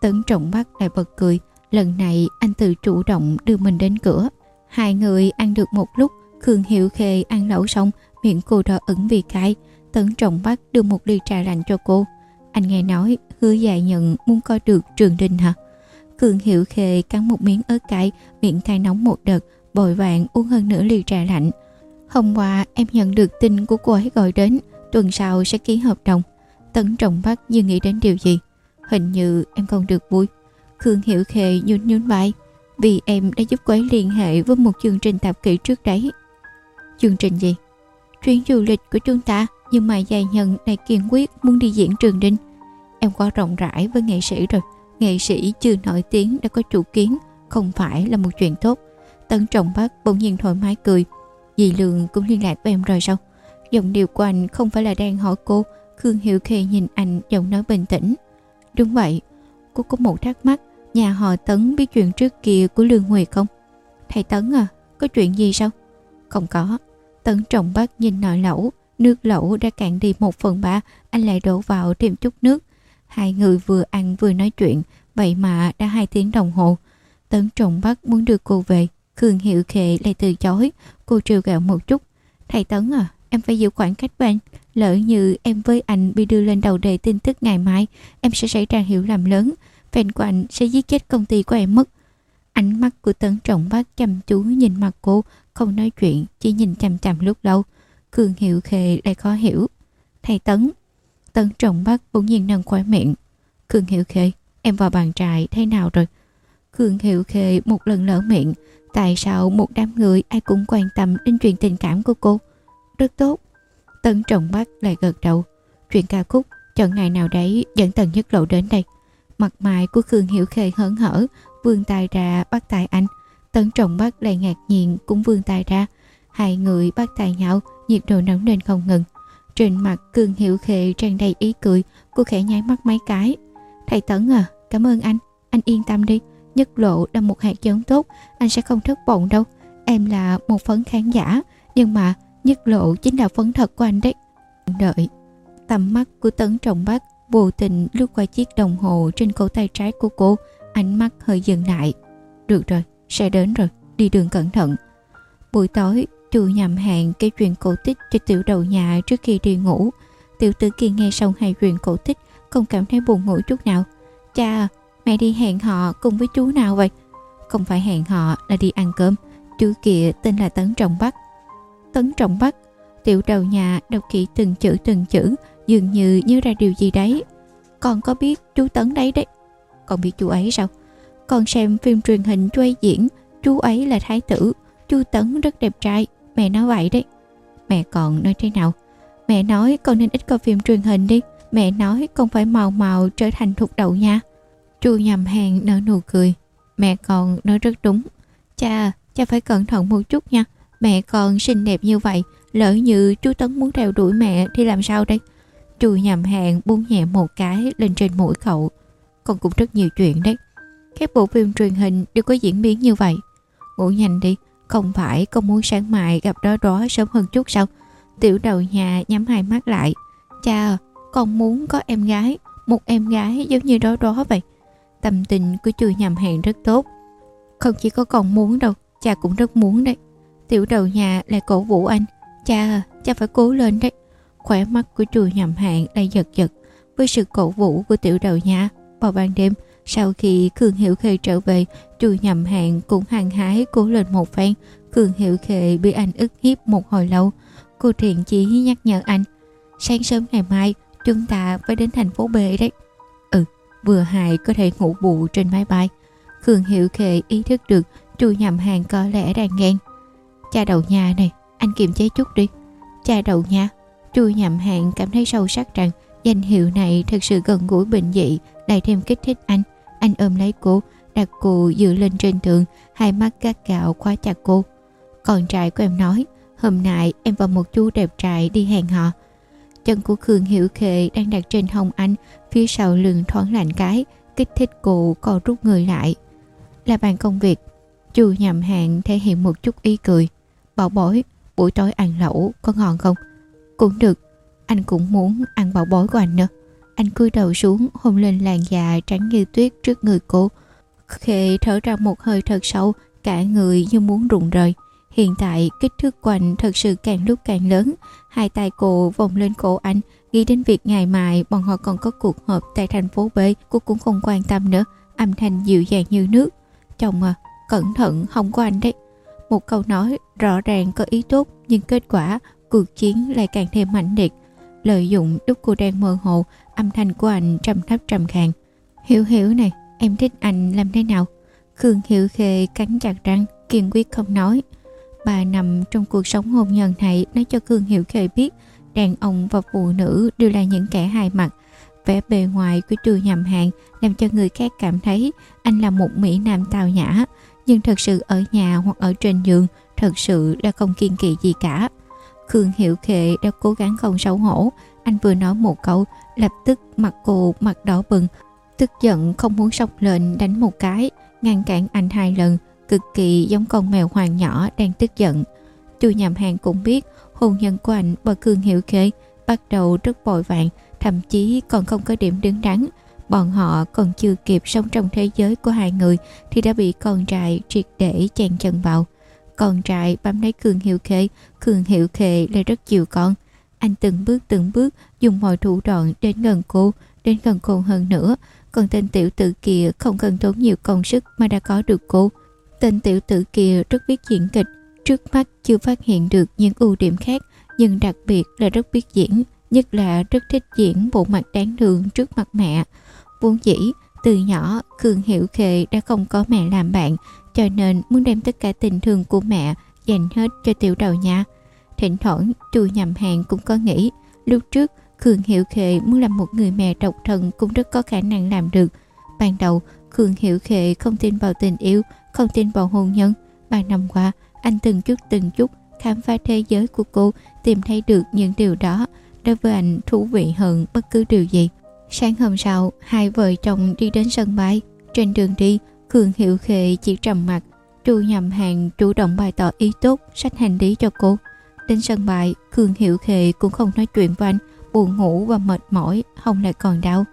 Tấn trọng bắc lại bật cười. Lần này anh tự chủ động đưa mình đến cửa hai người ăn được một lúc, khương hiệu khê ăn lẩu xong, miệng cô đỏ ửng vì cay tấn trọng bắc đưa một ly trà lạnh cho cô. Anh nghe nói, hứa dài nhận muốn coi được trường đình hả? Khương hiệu khê cắn một miếng ớt cay, miệng thay nóng một đợt bội vàng uống hơn nửa ly trà lạnh. Hôm qua em nhận được tin của cô ấy gọi đến, Tuần sau sẽ ký hợp đồng. Tấn trọng bắt như nghĩ đến điều gì? Hình như em không được vui. Khương hiệu Khê nhún nhún vai. Vì em đã giúp cô ấy liên hệ với một chương trình tạp kỹ trước đấy. Chương trình gì? Chuyến du lịch của chúng ta, Nhưng mà dài nhận này kiên quyết muốn đi diễn trường đinh. Em quá rộng rãi với nghệ sĩ rồi. Nghệ sĩ chưa nổi tiếng đã có chủ kiến, Không phải là một chuyện tốt. Tấn trọng bác bỗng nhiên thoải mái cười. Dì Lương cũng liên lạc với em rồi sao? Giọng điệu của anh không phải là đang hỏi cô. Khương Hiệu Khê nhìn anh giọng nói bình tĩnh. Đúng vậy, Cô có một thắc mắc. Nhà họ Tấn biết chuyện trước kia của Lương Nguyệt không? Thầy Tấn à Có chuyện gì sao? Không có. Tấn trọng bắt nhìn nồi lẩu, Nước lẩu đã cạn đi một phần ba Anh lại đổ vào thêm chút nước. Hai người vừa ăn vừa nói chuyện, Vậy mà đã hai tiếng đồng hồ. Tấn trọng bắt muốn đưa cô về, Khương Hiệu Khệ lại từ chối. Cô trêu gạo một chút. Thầy Tấn à em phải giữ khoảng cách với Lỡ như em với anh bị đưa lên đầu đề tin tức ngày mai, Em sẽ xảy ra hiểu lầm lớn. Fan của anh sẽ giết chết công ty của em mất Ánh mắt của Tấn trọng bác chăm chú nhìn mặt cô Không nói chuyện Chỉ nhìn chằm chằm lúc lâu cường Hiệu Khề lại khó hiểu Thầy Tấn Tấn trọng bác bỗng nhiên nâng khỏi miệng cường Hiệu Khề, Em vào bàn trại thế nào rồi cường Hiệu Khề một lần lỡ miệng Tại sao một đám người ai cũng quan tâm đến chuyện tình cảm của cô? Rất tốt. tấn trọng Bác lại gật đầu. Chuyện ca khúc chọn ngày nào đấy dẫn Tần Nhất Lộ đến đây. Mặt mày của Khương Hiểu Khê hớn hở, vươn tay ra bắt tay anh. Tấn trọng bắt đầy ngạc nhiên cũng vươn tay ra. Hai người bắt tay nhau, nhiệt độ nóng lên không ngừng. Trên mặt Khương Hiểu Khê tràn đầy ý cười, cô khẽ nháy mắt mấy cái. Thầy Tấn à, cảm ơn anh, anh yên tâm đi. Nhất lộ là một hạt giống tốt Anh sẽ không thất vọng đâu Em là một phấn khán giả Nhưng mà nhất lộ chính là phấn thật của anh đấy Đợi Tầm mắt của Tấn Trọng Bắc vô tình lướt qua chiếc đồng hồ trên cổ tay trái của cô Ánh mắt hơi dừng lại Được rồi, sẽ đến rồi Đi đường cẩn thận Buổi tối, chu nhầm hẹn kể chuyện cổ tích cho tiểu đầu nhà trước khi đi ngủ Tiểu tử kia nghe xong hai chuyện cổ tích Không cảm thấy buồn ngủ chút nào Cha, Mẹ đi hẹn họ cùng với chú nào vậy? Không phải hẹn họ là đi ăn cơm. Chú kia tên là Tấn Trọng Bắc. Tấn Trọng Bắc, tiểu đầu nhà đọc kỹ từng chữ từng chữ, dường như nhớ ra điều gì đấy. Con có biết chú Tấn đấy đấy. Con biết chú ấy sao? Con xem phim truyền hình chú ấy diễn, chú ấy là thái tử, chú Tấn rất đẹp trai, mẹ nói vậy đấy. Mẹ còn nói thế nào? Mẹ nói con nên ít coi phim truyền hình đi, mẹ nói con phải màu màu trở thành thuộc đậu nha. Chu nhầm hàng nở nụ cười. Mẹ còn nói rất đúng. Cha, cha phải cẩn thận một chút nha. Mẹ còn xinh đẹp như vậy, lỡ như chú Tấn muốn theo đuổi mẹ thì làm sao đây? Chu nhầm hàng buông nhẹ một cái lên trên mũi cậu. Con cũng rất nhiều chuyện đấy. Các bộ phim truyền hình đều có diễn biến như vậy. Ngủ nhanh đi, không phải con muốn sáng mai gặp đó đó sớm hơn chút sao? Tiểu đầu nhà nhắm hai mắt lại. Cha, con muốn có em gái, một em gái giống như đó đó vậy. Tâm tình của chu nhầm hàng rất tốt Không chỉ có con muốn đâu Cha cũng rất muốn đấy Tiểu đầu nhà lại cổ vũ anh Cha cha phải cố lên đấy Khỏe mắt của chùa nhầm hạn lại giật giật Với sự cổ vũ của tiểu đầu nhà Vào ban đêm Sau khi Khương Hiểu Khê trở về chùa nhầm hạn cũng hăng hái cố lên một phen Khương Hiểu Khê bị anh ức hiếp một hồi lâu Cô thiện chỉ nhắc nhở anh Sáng sớm ngày mai Chúng ta phải đến thành phố B đấy ừ vừa hại có thể ngủ bù trên máy bay. Khương Hiệu Khệ ý thức được chu nhầm hàng có lẽ đang ghen. Cha đầu nhà này, anh kiềm chế chút đi. Cha đầu nhà, chu nhầm hạn cảm thấy sâu sắc rằng danh hiệu này thật sự gần gũi bình dị, lại thêm kích thích anh. Anh ôm lấy cô, đặt cô dựa lên trên tường, hai mắt gắt gạo khóa chặt cô. Con trai của em nói, hôm nay em và một chú đẹp trai đi hẹn họ. Chân của Khương Hiểu Khệ đang đặt trên hông anh, phía sau lưng thoáng lạnh cái, kích thích cô co rút người lại. Là bàn công việc, chu nhầm hạn thể hiện một chút ý cười. Bảo bối, buổi tối ăn lẩu có ngon không? Cũng được, anh cũng muốn ăn bảo bối của anh nữa. Anh cúi đầu xuống hôn lên làn da trắng như tuyết trước người cô. khi thở ra một hơi thật sâu, cả người như muốn rụng rời. Hiện tại kích thước quanh thật sự càng lúc càng lớn. Hai tay cô vòng lên cổ anh, nghĩ đến việc ngày mai bọn họ còn có cuộc họp tại thành phố B, cô cũng không quan tâm nữa. Âm thanh dịu dàng như nước. Chồng à, cẩn thận không có anh đấy. Một câu nói rõ ràng có ý tốt nhưng kết quả cuộc chiến lại càng thêm mãnh liệt. Lợi dụng lúc cô đang mơ hồ, âm thanh của anh trầm thấp trầm khàn. Hiểu hiểu này, em thích anh làm thế nào? Khương Hiểu Khê cắn chặt răng, kiên quyết không nói. Bà nằm trong cuộc sống hôn nhân này nói cho Khương Hiểu Khê biết đàn ông và phụ nữ đều là những kẻ hai mặt. Vẻ bề ngoài của trừ nhầm hàng làm cho người khác cảm thấy anh là một Mỹ Nam tào nhã, nhưng thật sự ở nhà hoặc ở trên giường thật sự là không kiên kỵ gì cả. Khương Hiệu Khệ đã cố gắng không xấu hổ, anh vừa nói một câu, lập tức mặt cô mặt đỏ bừng, tức giận không muốn sốc lên đánh một cái, ngăn cản anh hai lần, cực kỳ giống con mèo hoàng nhỏ đang tức giận. Chu nhầm hàng cũng biết hôn nhân của anh và Khương Hiệu Khê bắt đầu rất vội vàng, thậm chí còn không có điểm đứng đắn. Bọn họ còn chưa kịp sống trong thế giới của hai người thì đã bị con trai triệt để chèn chân vào. Con trai bám lấy Khương hiệu Khê, Khương hiệu Khê lại rất chiều con. Anh từng bước từng bước dùng mọi thủ đoạn đến gần cô, đến gần cô hơn nữa. Còn tên tiểu tử kia không cần tốn nhiều công sức mà đã có được cô. Tên tiểu tử kia rất biết diễn kịch, trước mắt chưa phát hiện được những ưu điểm khác, nhưng đặc biệt là rất biết diễn, nhất là rất thích diễn bộ mặt đáng thương trước mặt mẹ. Vốn dĩ, từ nhỏ, cường Hiểu Khê đã không có mẹ làm bạn, cho nên muốn đem tất cả tình thương của mẹ dành hết cho tiểu đầu nha. Thỉnh thoảng, chu nhầm hàng cũng có nghĩ, lúc trước Khương Hiểu Khệ muốn làm một người mẹ độc thân cũng rất có khả năng làm được. Ban đầu, Khương Hiểu Khệ không tin vào tình yêu, không tin vào hôn nhân. Ba năm qua, anh từng chút từng chút khám phá thế giới của cô, tìm thấy được những điều đó đối với anh thú vị hơn bất cứ điều gì. Sáng hôm sau, hai vợ chồng đi đến sân bay. Trên đường đi, Khương Hiệu Khệ chỉ trầm mặt. Chu nhầm hàng chủ động bày tỏ ý tốt, sách hành lý cho cô. Đến sân bay, Khương Hiệu Khệ cũng không nói chuyện với anh, buồn ngủ và mệt mỏi, hông lại còn đau.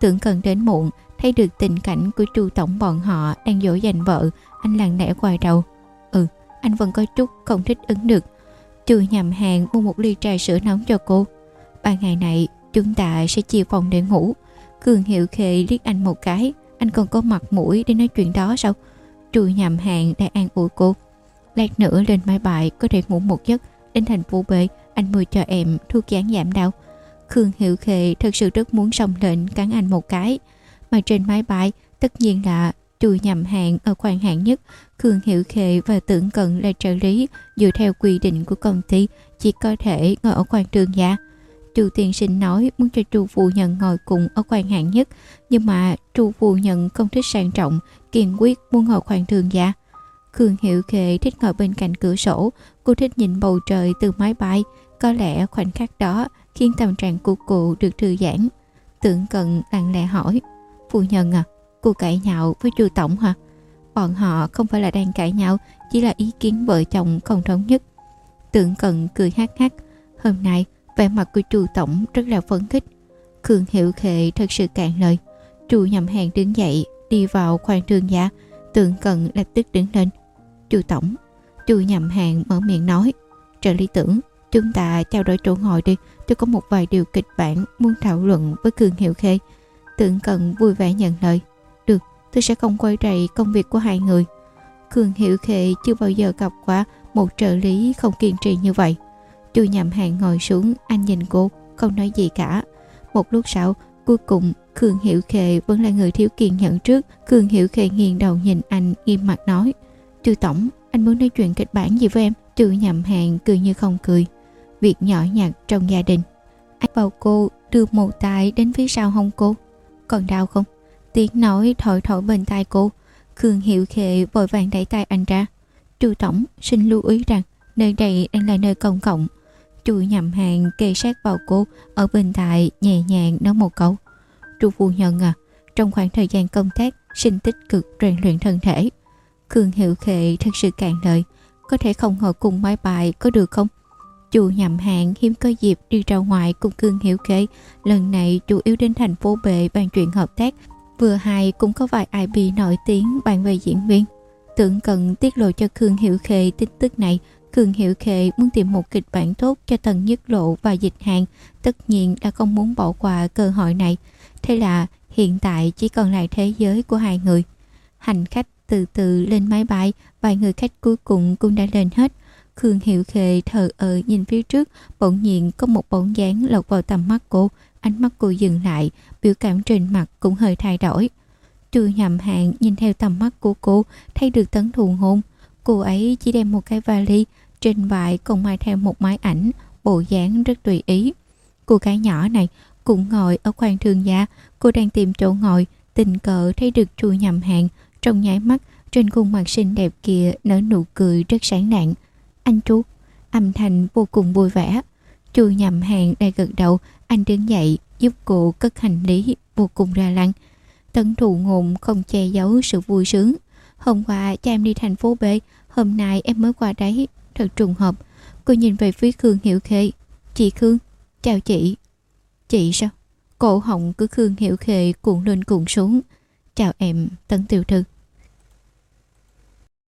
Tưởng cần đến muộn, thấy được tình cảnh của chu tổng bọn họ đang dỗ dành vợ, anh lặng lẽ quay đầu. Ừ, anh vẫn có chút không thích ứng được. Chu nhầm hàng mua một ly trà sữa nóng cho cô. Ba ngày này, chúng ta sẽ chia phòng để ngủ. Khương Hiệu Khệ liếc anh một cái, anh còn có mặt mũi để nói chuyện đó sao? Chu nhầm hàng đã an ủi cô. Lát nữa lên máy bay có thể ngủ một giấc, đến thành phố B, anh mua cho em thuốc gián giảm đau. Khương Hiệu Khệ thật sự rất muốn xông lên cắn anh một cái. Mà trên máy bay, tất nhiên là chui nhầm hàng ở khoang hạng nhất, Khương Hiệu Khệ và Tưởng Cận là trợ lý dựa theo quy định của công ty chỉ có thể ngồi ở khoang trường gia. Chu tiên sinh nói muốn cho chu Phu Nhân ngồi cùng ở quan hạng nhất, nhưng mà chu Phu Nhân không thích sang trọng, kiên quyết muốn ngồi khoang thường gia. Khương Hiệu Khệ thích ngồi bên cạnh cửa sổ, cô thích nhìn bầu trời từ máy bay, có lẽ khoảnh khắc đó khiến tâm trạng của cô được thư giãn. Tưởng Cận lặng lẽ hỏi, Phu nhân à, cô cãi nhạo với chu tổng hả? Bọn họ không phải là đang cãi nhau, chỉ là ý kiến vợ chồng không thống nhất. Tưởng Cận cười hát hát, hôm nay vẻ mặt của chu tổng rất là phấn khích. Khương Hiệu Khệ thật sự cạn lời. Chu nhầm hàng đứng dậy, đi vào khoang trường gia, tường Cận lập tức đứng lên. Chu tổng, Chu nhầm hàng mở miệng nói, trợ lý tưởng, chúng ta trao đổi chỗ ngồi đi, tôi có một vài điều kịch bản muốn thảo luận với Khương Hiệu Khê. Tưởng Cận vui vẻ nhận lời. Được, tôi sẽ không quay rầy công việc của hai người. Khương Hiệu Khê chưa bao giờ gặp qua một trợ lý không kiên trì như vậy. Chu nhầm hàng ngồi xuống, anh nhìn cô, không nói gì cả. Một lúc sau, cuối cùng Khương Hiểu Khệ vẫn là người thiếu kiên nhẫn trước. Khương Hiểu Khệ nghiêng đầu nhìn anh nghiêm mặt nói. Chu tổng, anh muốn nói chuyện kịch bản gì với em? Chu nhầm hàng cười như không cười. Việc nhỏ nhặt trong gia đình. Anh bảo cô đưa một tay đến phía sau hông cô. Còn đau không? Tiếng nói thổi thổi bên tai cô. Khương hiệu Khệ vội vàng đẩy tay anh ra. Chu tổng, xin lưu ý rằng nơi đây đang là nơi công cộng. Trừ nhầm hàng kề sát vào cô ở bên tai nhẹ nhàng nói một câu. Chu phu nhân à, trong khoảng thời gian công tác, sinh tích cực rèn luyện thân thể. Khương Hiệu Khệ thật sự cạn lời, có thể không ngồi cùng máy bài có được không? Chu nhậm hạn hiếm có dịp đi ra ngoài cùng Cương Hiểu khê lần này chủ yếu đến thành phố Bệ bàn chuyện hợp tác, vừa hài cũng có vài ai bị nổi tiếng bàn về diễn viên. Tưởng cần tiết lộ cho Cương Hiểu khê tin tức này, Khương Hiệu Khệ muốn tìm một kịch bản tốt cho Tần Nhất Lộ và Dịch Hàng, tất nhiên đã không muốn bỏ qua cơ hội này. Thế là hiện tại chỉ còn lại thế giới của hai người. Hành khách từ từ lên máy bay, vài người khách cuối cùng cũng đã lên hết. Khương Hiệu Khệ thờ ơ nhìn phía trước, bỗng nhiên có một bóng dáng lọt vào tầm mắt cô. Ánh mắt cô dừng lại, biểu cảm trên mặt cũng hơi thay đổi. Trừ nhầm hạn nhìn theo tầm mắt của cô, thấy được tấn thù hôn. Cô ấy chỉ đem một cái vali, trên vai còn mang theo một máy ảnh, bộ dáng rất tùy ý. Cô gái nhỏ này cũng ngồi ở khoang thương gia, cô đang tìm chỗ ngồi, tình cờ thấy được chu nhầm hàng, trong nháy mắt trên khuôn mặt xinh đẹp kia nở nụ cười rất sáng lạng. Anh chú, âm thanh vô cùng vui vẻ. Chu nhầm hàng đang gật đầu, anh đứng dậy giúp cô cất hành lý vô cùng ra lăng. Tấn thụ ngụm không che giấu sự vui sướng. Hôm qua cha em đi thành phố B, hôm nay em mới qua đấy, thật trùng hợp. Cô nhìn về phía Khương Hiểu Khê. Chị Khương, chào chị. Chị sao? Cổ họng cứ Khương Hiểu Khê cuộn lên cuộn xuống. Chào em, Tấn Tiểu Thư.